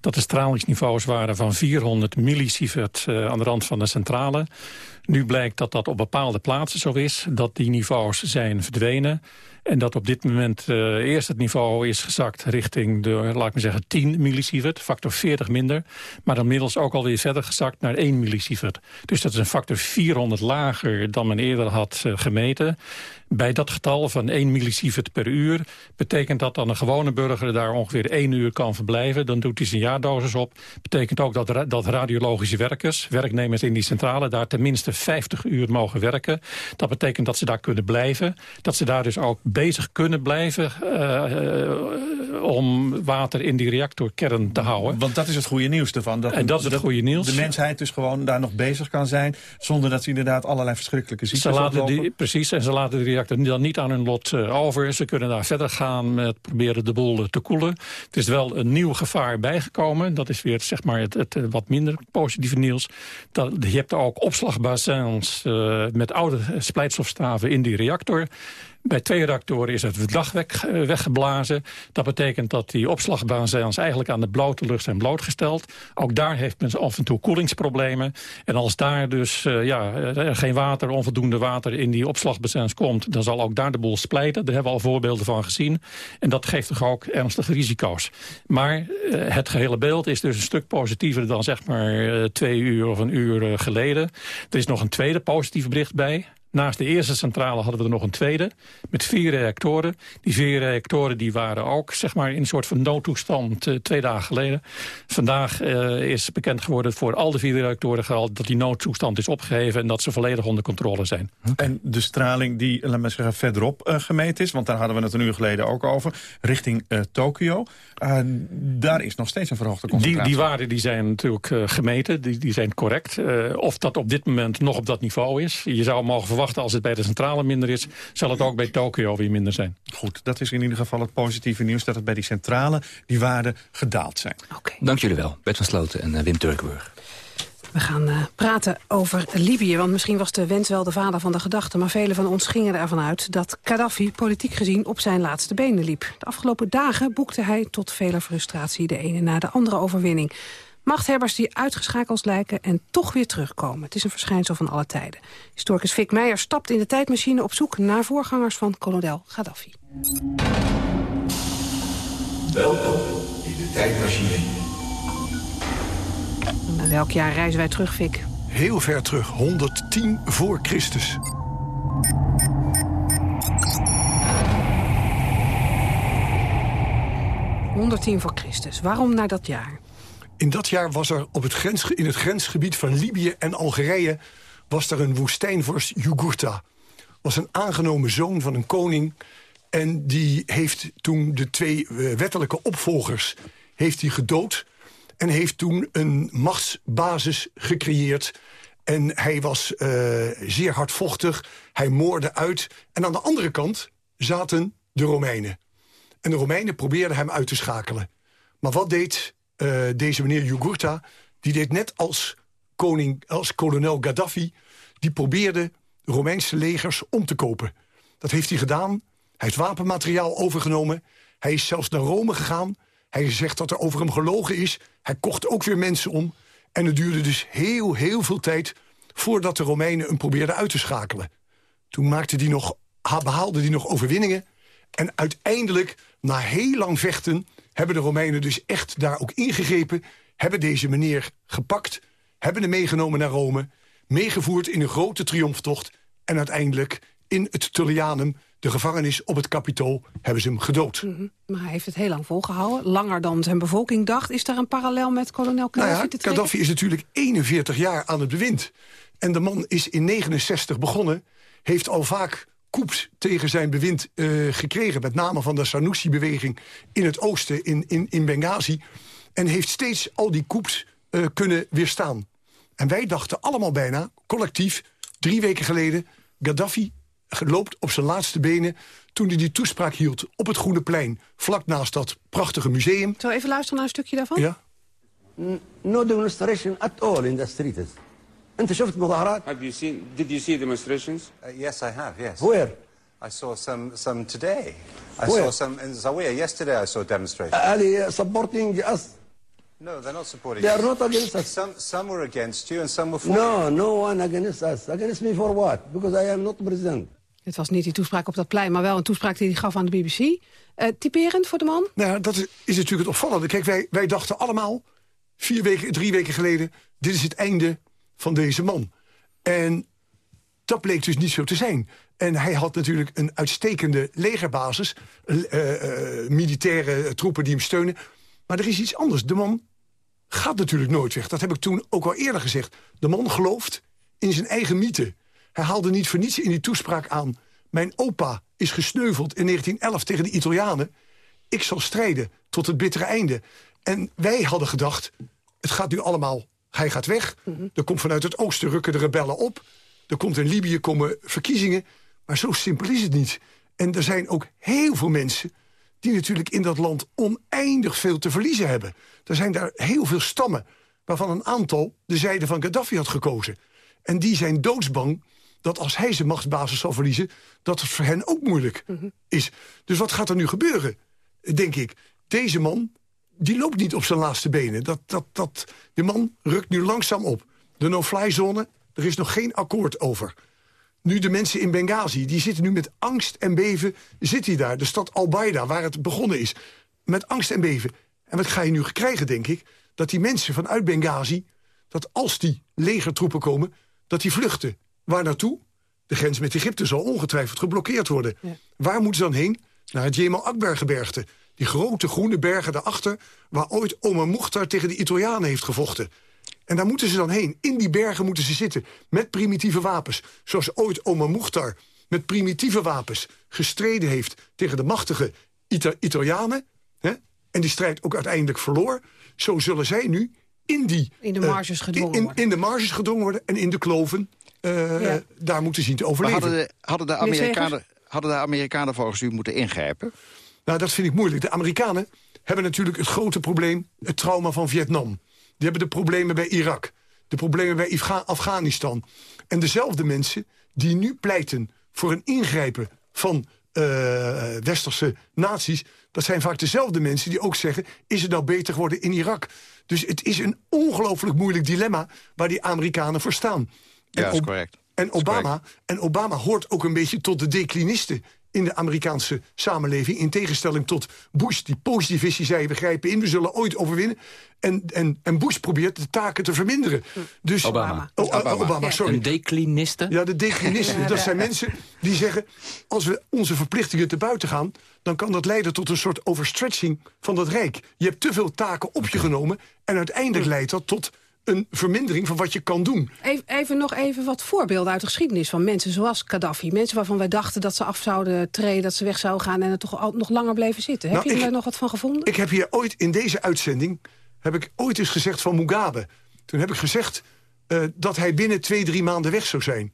[SPEAKER 16] dat de stralingsniveaus waren van 400 millisievert eh, aan de rand van de centrale. Nu blijkt dat dat op bepaalde plaatsen zo is, dat die niveaus zijn verdwenen... En dat op dit moment eh, eerst het niveau is gezakt richting de, laat ik maar zeggen, 10 millisievert. Factor 40 minder. Maar inmiddels ook alweer verder gezakt naar 1 millisievert. Dus dat is een factor 400 lager dan men eerder had eh, gemeten. Bij dat getal van 1 millisievert per uur... betekent dat dan een gewone burger daar ongeveer 1 uur kan verblijven. Dan doet hij zijn jaardosis op. Betekent ook dat, ra- dat radiologische werkers, werknemers in die centrale... daar tenminste 50 uur mogen werken. Dat betekent dat ze daar kunnen blijven. Dat ze daar dus ook bezig kunnen blijven... eh, om water in die reactorkern te houden.
[SPEAKER 14] Want dat is het goede nieuws ervan. Dat,
[SPEAKER 16] En dat is het goede nieuws.
[SPEAKER 14] De mensheid dus gewoon daar nog bezig kan zijn... zonder dat ze inderdaad allerlei verschrikkelijke
[SPEAKER 16] Ze
[SPEAKER 14] ziektes
[SPEAKER 16] laten
[SPEAKER 14] oplopen.
[SPEAKER 16] die, precies, en ze laten de reactor dan niet aan hun lot eh, over. Ze kunnen daar verder gaan met proberen de boel eh, te koelen. Het is wel een nieuw gevaar bijgekomen. Dat is weer zeg maar, het, het eh, wat minder positieve nieuws. Dat, je hebt ook opslagbassins met oude splijtstofstaven in die reactor. Bij twee reactoren is het dag eh, weggeblazen. Dat betekent dat die opslagbassins eigenlijk aan de blote lucht zijn blootgesteld. Ook daar heeft men af en toe koelingsproblemen. En als daar dus eh, ja, er geen water, onvoldoende water in die opslagbassins komt... dan zal ook daar de boel splijten. Daar hebben we al voorbeelden van gezien. En dat geeft toch ook ernstige risico's. Maar eh, het gehele beeld is dus een stuk positiever dan zeg maar eh, twee uur of een uur eh, geleden. Er is nog een tweede positief bericht bij. Naast de eerste centrale hadden we er nog een tweede met vier reactoren. Die vier reactoren die waren ook zeg maar, in een soort van noodtoestand uh, twee dagen geleden. Vandaag uh, is bekend geworden voor al de vier reactoren dat die noodtoestand is opgeheven en dat ze volledig onder controle zijn.
[SPEAKER 14] En de straling die, laat maar zeggen, verderop uh, gemeten is, want daar hadden we het een uur geleden ook over, richting Tokio. Daar is nog steeds een verhoogde concentratie.
[SPEAKER 16] Die, die waarden die zijn natuurlijk gemeten, die, die zijn correct. of dat op dit moment nog op dat niveau is. Je zou mogen verwachten als het bij de centrale minder is... zal het ook bij Tokio weer minder zijn.
[SPEAKER 14] Goed, dat is in ieder geval het positieve nieuws... dat het bij die centrale die waarden gedaald zijn.
[SPEAKER 11] Okay. Dank jullie wel, Bert van Sloten en uh, Wim Turkenburg.
[SPEAKER 8] We gaan uh, praten over Libië, want misschien was de wens wel de vader van de gedachte... maar velen van ons gingen ervan uit dat Gaddafi politiek gezien op zijn laatste benen liep. De afgelopen dagen boekte hij tot vele frustratie de ene na de andere overwinning. Machthebbers die uitgeschakeld lijken en toch weer terugkomen. Het is een verschijnsel van alle tijden. Historicus Fik Meijer stapt in de tijdmachine op zoek naar voorgangers van kolonel Gaddafi.
[SPEAKER 17] Welkom in de tijdmachine.
[SPEAKER 8] Welk jaar reizen wij terug, Fik?
[SPEAKER 9] Heel ver terug, 110 voor Christus.
[SPEAKER 8] ...110 voor Christus. Waarom naar dat jaar?
[SPEAKER 9] In dat jaar was er op het grens, in het grensgebied van Libië en Algerije... was er een woestijnvorst Jugurtha. was een aangenomen zoon van een koning... en die heeft toen de twee eh, wettelijke opvolgers heeft hij gedood... en heeft toen een machtsbasis gecreëerd... En hij was uh, zeer hardvochtig, hij moorde uit. En aan de andere kant zaten de Romeinen. En de Romeinen probeerden hem uit te schakelen. Maar wat deed uh, deze meneer Jugurtha... die deed net als, koning, als kolonel Gaddafi... die probeerde Romeinse legers om te kopen. Dat heeft hij gedaan. Hij heeft wapenmateriaal overgenomen. Hij is zelfs naar Rome gegaan. Hij zegt dat er over hem gelogen is. Hij kocht ook weer mensen om. En het duurde dus heel, heel veel tijd... voordat de Romeinen hem probeerden uit te schakelen. Toen maakte die nog, behaalde nog overwinningen. En uiteindelijk, na heel lang vechten hebben de Romeinen dus echt daar ook ingegrepen... hebben deze meneer gepakt, hebben hem meegenomen naar Rome... meegevoerd in een grote triomftocht... en uiteindelijk in het Tullianum, de gevangenis op het Capitool... hebben ze hem gedood.
[SPEAKER 8] Mhm. Maar hij heeft het heel lang volgehouden, langer dan zijn bevolking dacht. Is daar een parallel met kolonel Gaddafi nou ja, te
[SPEAKER 9] Gaddafi is natuurlijk 41 jaar aan het bewind. En de man is in 69 begonnen, heeft al vaak coups tegen zijn bewind uh, gekregen... met name van de Sanusi-beweging in het oosten, in, in, in Benghazi... en heeft steeds al die coups uh, kunnen weerstaan. En wij dachten allemaal bijna, collectief, drie weken geleden... Gaddafi loopt op zijn laatste benen toen hij die toespraak hield op het Groene Plein... vlak naast dat prachtige museum.
[SPEAKER 8] Zo even luisteren naar een stukje daarvan?
[SPEAKER 9] Ja.
[SPEAKER 18] No demonstration at all in the streets. انت شفت مظاهرات؟
[SPEAKER 19] Have you seen? Did you see demonstrations?
[SPEAKER 18] Uh, yes, I have. Yes.
[SPEAKER 19] Where?
[SPEAKER 18] I saw some some today. I
[SPEAKER 19] Where?
[SPEAKER 18] saw some in Zawiya yesterday. I saw demonstrations.
[SPEAKER 19] هذه supporting us.
[SPEAKER 18] No, they're not supporting.
[SPEAKER 19] They are
[SPEAKER 18] us.
[SPEAKER 19] not against us.
[SPEAKER 18] Some some were against you and some were for
[SPEAKER 19] No,
[SPEAKER 18] you.
[SPEAKER 19] no one against us. Against me for what? Because I am not president.
[SPEAKER 8] Het was niet die toespraak op dat plein, maar wel een toespraak die hij gaf aan de BBC. Uh, typerend voor de man?
[SPEAKER 9] Nou, dat is, natuurlijk het opvallende. Kijk, wij, wij dachten allemaal, vier weken, drie weken geleden... dit is het einde van deze man. En dat bleek dus niet zo te zijn. En hij had natuurlijk een uitstekende legerbasis. Uh, uh, militaire troepen die hem steunen. Maar er is iets anders. De man gaat natuurlijk nooit weg. Dat heb ik toen ook al eerder gezegd. De man gelooft in zijn eigen mythe. Hij haalde niet voor niets in die toespraak aan... mijn opa is gesneuveld in 1911 tegen de Italianen. Ik zal strijden tot het bittere einde. En wij hadden gedacht, het gaat nu allemaal hij gaat weg. Er komt vanuit het oosten rukken de rebellen op. Er komt in Libië komen verkiezingen. Maar zo simpel is het niet. En er zijn ook heel veel mensen die natuurlijk in dat land oneindig veel te verliezen hebben. Er zijn daar heel veel stammen waarvan een aantal de zijde van Gaddafi had gekozen. En die zijn doodsbang dat als hij zijn machtsbasis zal verliezen... dat het voor hen ook moeilijk is. Dus wat gaat er nu gebeuren, denk ik? Deze man die loopt niet op zijn laatste benen. Dat, dat, dat, de man rukt nu langzaam op. De no-fly zone, er is nog geen akkoord over. Nu de mensen in Benghazi, die zitten nu met angst en beven... zit hij daar, de stad Al-Baida, waar het begonnen is. Met angst en beven. En wat ga je nu krijgen, denk ik? Dat die mensen vanuit Benghazi, dat als die legertroepen komen... dat die vluchten. Waar naartoe? De grens met Egypte zal ongetwijfeld geblokkeerd worden. Waar moeten ze dan heen? Naar het Jemal Akbar-gebergte. Die grote groene bergen daarachter... waar ooit Omar Mukhtar tegen de Italianen heeft gevochten. En daar moeten ze dan heen. In die bergen moeten ze zitten. Met primitieve wapens. Zoals ooit Omar Mukhtar met primitieve wapens gestreden heeft... tegen de machtige Italianen. Hè? En die strijd ook uiteindelijk verloor. Zo zullen zij nu in die...
[SPEAKER 8] In de marges gedwongen
[SPEAKER 9] in,
[SPEAKER 8] worden.
[SPEAKER 9] In de marges gedwongen worden en in de kloven... Uh, daar moeten zien te overleven.
[SPEAKER 12] Maar hadden de, hadden de Amerikanen hadden de Amerikanen volgens u moeten ingrijpen?
[SPEAKER 9] Nou, dat vind ik moeilijk. De Amerikanen hebben natuurlijk het grote probleem... het trauma van Vietnam. Die hebben de problemen bij Irak. De problemen bij Afghanistan. En dezelfde mensen die nu pleiten voor een ingrijpen van uh, westerse naties... dat zijn vaak dezelfde mensen die ook zeggen... is het nou beter geworden in Irak? Dus het is een ongelooflijk moeilijk dilemma... waar die Amerikanen voor staan.
[SPEAKER 12] Ja, dat is correct.
[SPEAKER 9] En Obama, en Obama hoort ook een beetje tot de declinisten in de Amerikaanse samenleving. In tegenstelling tot Bush, die positivistisch zei... we grijpen in, we zullen ooit overwinnen. En, en, en Bush probeert de taken te verminderen. Dus,
[SPEAKER 11] Obama.
[SPEAKER 9] Oh, Obama. Obama, sorry.
[SPEAKER 11] Een decliniste?
[SPEAKER 9] Ja, de declinisten. dat zijn mensen die zeggen... als we onze verplichtingen te buiten gaan... dan kan dat leiden tot een soort overstretching van dat Rijk. Je hebt te veel taken op je genomen... en uiteindelijk leidt dat tot een vermindering van wat je kan doen.
[SPEAKER 8] Even, even, nog even wat voorbeelden uit de geschiedenis van mensen zoals Gaddafi. Mensen waarvan wij dachten dat ze af zouden treden, dat ze weg zouden gaan... en er toch al, nog langer bleven zitten. Heb
[SPEAKER 9] Nou,
[SPEAKER 8] je
[SPEAKER 9] ik-
[SPEAKER 8] daar nog wat van gevonden?
[SPEAKER 9] Ik heb hier ooit in deze uitzending... heb ik ooit eens gezegd van Mugabe. Toen heb ik gezegd eh, dat hij binnen twee, drie maanden weg zou zijn.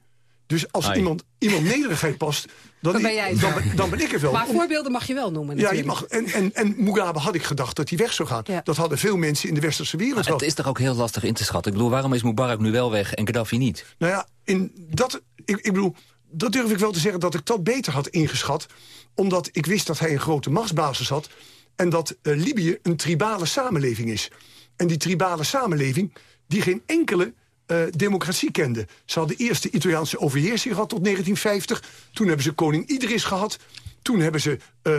[SPEAKER 9] Dus als
[SPEAKER 11] Ai.
[SPEAKER 9] iemand, iemand nederigheid past... Dan,
[SPEAKER 8] Dan ben jij
[SPEAKER 9] dan, ben- dan ben ik het wel.
[SPEAKER 8] Maar
[SPEAKER 9] Om-
[SPEAKER 8] voorbeelden mag je wel noemen
[SPEAKER 9] ja, je mag, en, en, en Mugabe had ik gedacht dat hij weg zou gaan.
[SPEAKER 8] Ja.
[SPEAKER 9] Dat hadden veel mensen in de westerse wereld
[SPEAKER 11] Maar het is toch ook heel lastig in te schatten? Ik bedoel, waarom is Mubarak nu wel weg en Gaddafi niet?
[SPEAKER 9] Nou ja, in dat, ik, ik bedoel, dat durf ik wel te zeggen dat ik dat beter had ingeschat. Omdat ik wist dat hij een grote machtsbasis had. En dat eh, Libië een tribale samenleving is. En die tribale samenleving, die geen enkele eh, democratie kende. Ze hadden eerst de Italiaanse overheersing gehad tot 1950. Toen hebben ze koning Idris gehad. Toen hebben ze eh,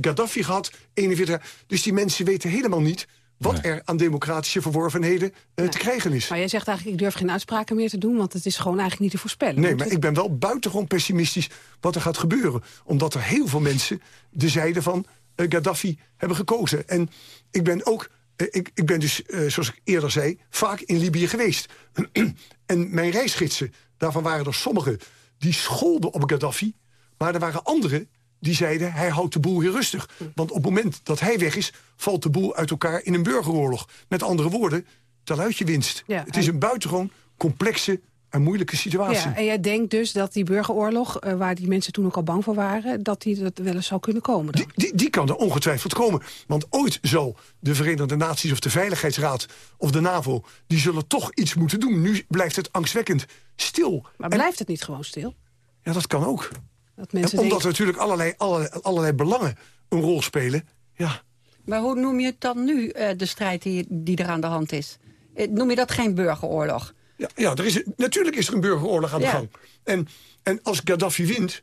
[SPEAKER 9] Gaddafi gehad, 41 jaar. Dus die mensen weten helemaal niet wat er aan democratische verworvenheden eh, te krijgen is.
[SPEAKER 8] Maar jij zegt eigenlijk, ik durf geen uitspraken meer te doen... want het is gewoon eigenlijk niet te voorspellen.
[SPEAKER 9] Nee, maar
[SPEAKER 8] het-
[SPEAKER 9] ik ben wel buitengewoon pessimistisch wat er gaat gebeuren. Omdat er heel veel mensen de zijde van eh, Gaddafi hebben gekozen. En ik ben ook, ik, ik ben dus, eh, zoals ik eerder zei, vaak in Libië geweest. en mijn reisgidsen, daarvan waren er sommigen die scholden op Gaddafi. Maar er waren anderen die zeiden, hij houdt de boel hier rustig. Want op het moment dat hij weg is, valt de boel uit elkaar in een burgeroorlog. Met andere woorden, teluitje winst.
[SPEAKER 8] Ja,
[SPEAKER 9] het is
[SPEAKER 8] en-
[SPEAKER 9] een buitengewoon complexe en moeilijke situatie.
[SPEAKER 8] Ja, en jij denkt dus dat die burgeroorlog, eh, waar die mensen toen ook al bang voor waren... dat die dat wel eens zou kunnen komen?
[SPEAKER 9] Die, die kan er ongetwijfeld komen. Want ooit zal de Verenigde Naties of de Veiligheidsraad of de NAVO... die zullen toch iets moeten doen. Nu blijft het angstwekkend stil.
[SPEAKER 8] Maar
[SPEAKER 9] En-
[SPEAKER 8] blijft het niet gewoon stil?
[SPEAKER 9] ja, dat kan ook.
[SPEAKER 8] Dat
[SPEAKER 9] En
[SPEAKER 8] mensen
[SPEAKER 9] omdat
[SPEAKER 8] denken,
[SPEAKER 9] er natuurlijk allerlei, allerlei, allerlei belangen een rol spelen. Ja,
[SPEAKER 13] Maar hoe noem je het dan nu, eh, de strijd die, die er aan de hand is? Eh, Noem je dat geen burgeroorlog?
[SPEAKER 9] Ja, ja er is, natuurlijk is er een burgeroorlog aan de
[SPEAKER 13] Ja.
[SPEAKER 9] gang. En, en als Gaddafi wint,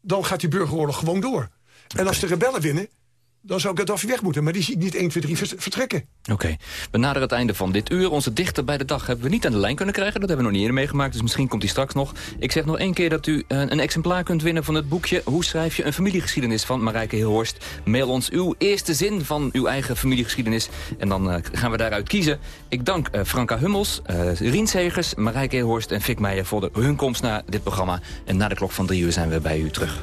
[SPEAKER 9] dan gaat die burgeroorlog gewoon door. En als de rebellen winnen, dan zou Gaddafi weg moeten. Maar die zie ik niet 1, 2, 3 vers- vertrekken.
[SPEAKER 11] Oké, we naderen het einde van dit uur. Onze dichter bij de dag hebben we niet aan de lijn kunnen krijgen. Dat hebben we nog niet eerder meegemaakt, dus misschien komt hij straks nog. Ik zeg nog één keer dat u eh, een exemplaar kunt winnen van het boekje... Hoe schrijf je een familiegeschiedenis van Marijke Hilhorst. Mail ons uw eerste zin van uw eigen familiegeschiedenis. En dan eh, gaan we daaruit kiezen. Ik dank eh, Franka Hummels, eh Rien Segers, Marijke Hilhorst en Fik Meijer... voor de, hun komst naar dit programma. En na de klok van drie uur zijn we bij u terug.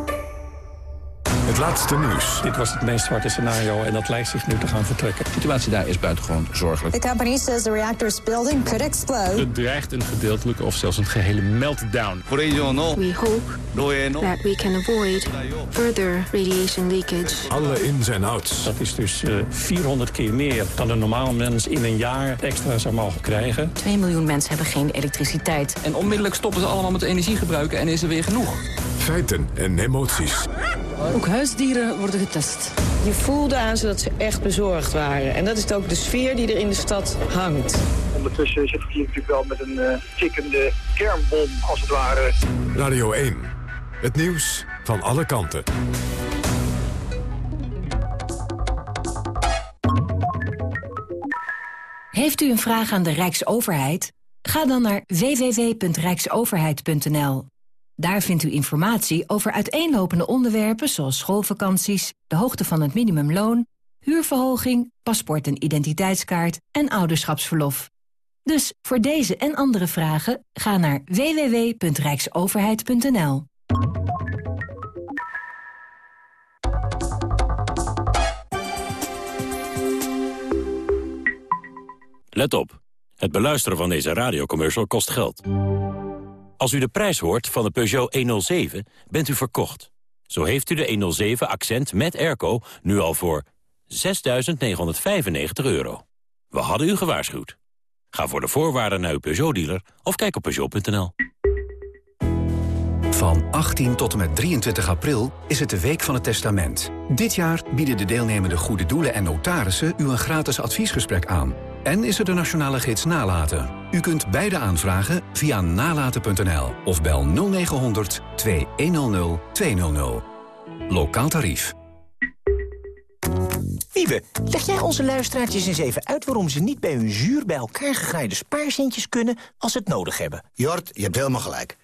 [SPEAKER 1] Het laatste nieuws.
[SPEAKER 16] Dit was het meest zwarte scenario en dat lijkt zich nu te gaan vertrekken.
[SPEAKER 20] De situatie daar is buitengewoon zorgelijk.
[SPEAKER 21] The company says the reactor's building could explode.
[SPEAKER 22] Het dreigt een gedeeltelijke of zelfs een gehele meltdown.
[SPEAKER 23] We hope that we can avoid further radiation leakage.
[SPEAKER 1] Alle ins en outs.
[SPEAKER 16] Dat is dus eh, 400 keer meer dan een normaal mens in een jaar extra zou mogen krijgen.
[SPEAKER 24] 2 miljoen mensen hebben geen elektriciteit.
[SPEAKER 11] En onmiddellijk stoppen ze allemaal met energie gebruiken en is er weer genoeg.
[SPEAKER 1] Feiten en emoties.
[SPEAKER 24] Ook huisdieren worden getest.
[SPEAKER 25] Je voelde aan ze dat ze echt bezorgd waren. En dat is ook de sfeer die er in de stad hangt.
[SPEAKER 26] Ondertussen zit ik hier natuurlijk wel met een uh, tikkende kernbom, als het ware.
[SPEAKER 1] Radio 1. Het nieuws van alle kanten.
[SPEAKER 24] Heeft u een vraag aan de Rijksoverheid? Ga dan naar www.rijksoverheid.nl. Daar vindt u informatie over uiteenlopende onderwerpen zoals schoolvakanties, de hoogte van het minimumloon, huurverhoging, paspoort en identiteitskaart en ouderschapsverlof. Dus voor deze en andere vragen ga naar www.rijksoverheid.nl.
[SPEAKER 27] Let op. Het beluisteren van deze radiocommercial kost geld. Als u de prijs hoort van de Peugeot 107, bent u verkocht. Zo heeft u de 107 Accent met airco nu al voor 6.995 euro. We hadden u gewaarschuwd. Ga voor de voorwaarden naar uw Peugeot-dealer of kijk op Peugeot.nl.
[SPEAKER 28] Van 18 tot en met 23 april is het de Week van het Testament. Dit jaar bieden de deelnemende goede doelen en notarissen u een gratis adviesgesprek aan. En is er de nationale gids Nalaten. U kunt beide aanvragen via nalaten.nl of bel 0900 2100 200. Lokaal tarief.
[SPEAKER 29] Wiebe, leg jij onze luisteraartjes eens even uit... waarom ze niet bij hun zuur bij elkaar gegraaide spaarcentjes kunnen... als ze het nodig hebben?
[SPEAKER 30] Jort, je hebt helemaal gelijk.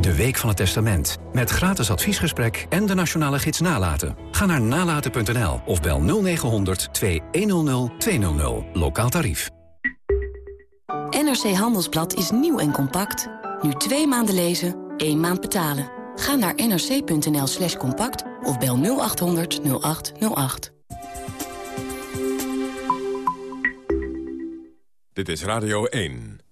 [SPEAKER 28] De Week van het Testament. Met gratis adviesgesprek en de nationale gids Nalaten. Ga naar nalaten.nl of bel 0900 2100 200. Lokaal tarief.
[SPEAKER 24] NRC Handelsblad is nieuw en compact. Nu twee maanden lezen, één maand betalen. Ga naar nrc.nl slash compact of bel 0800 0808.
[SPEAKER 1] Dit is Radio 1.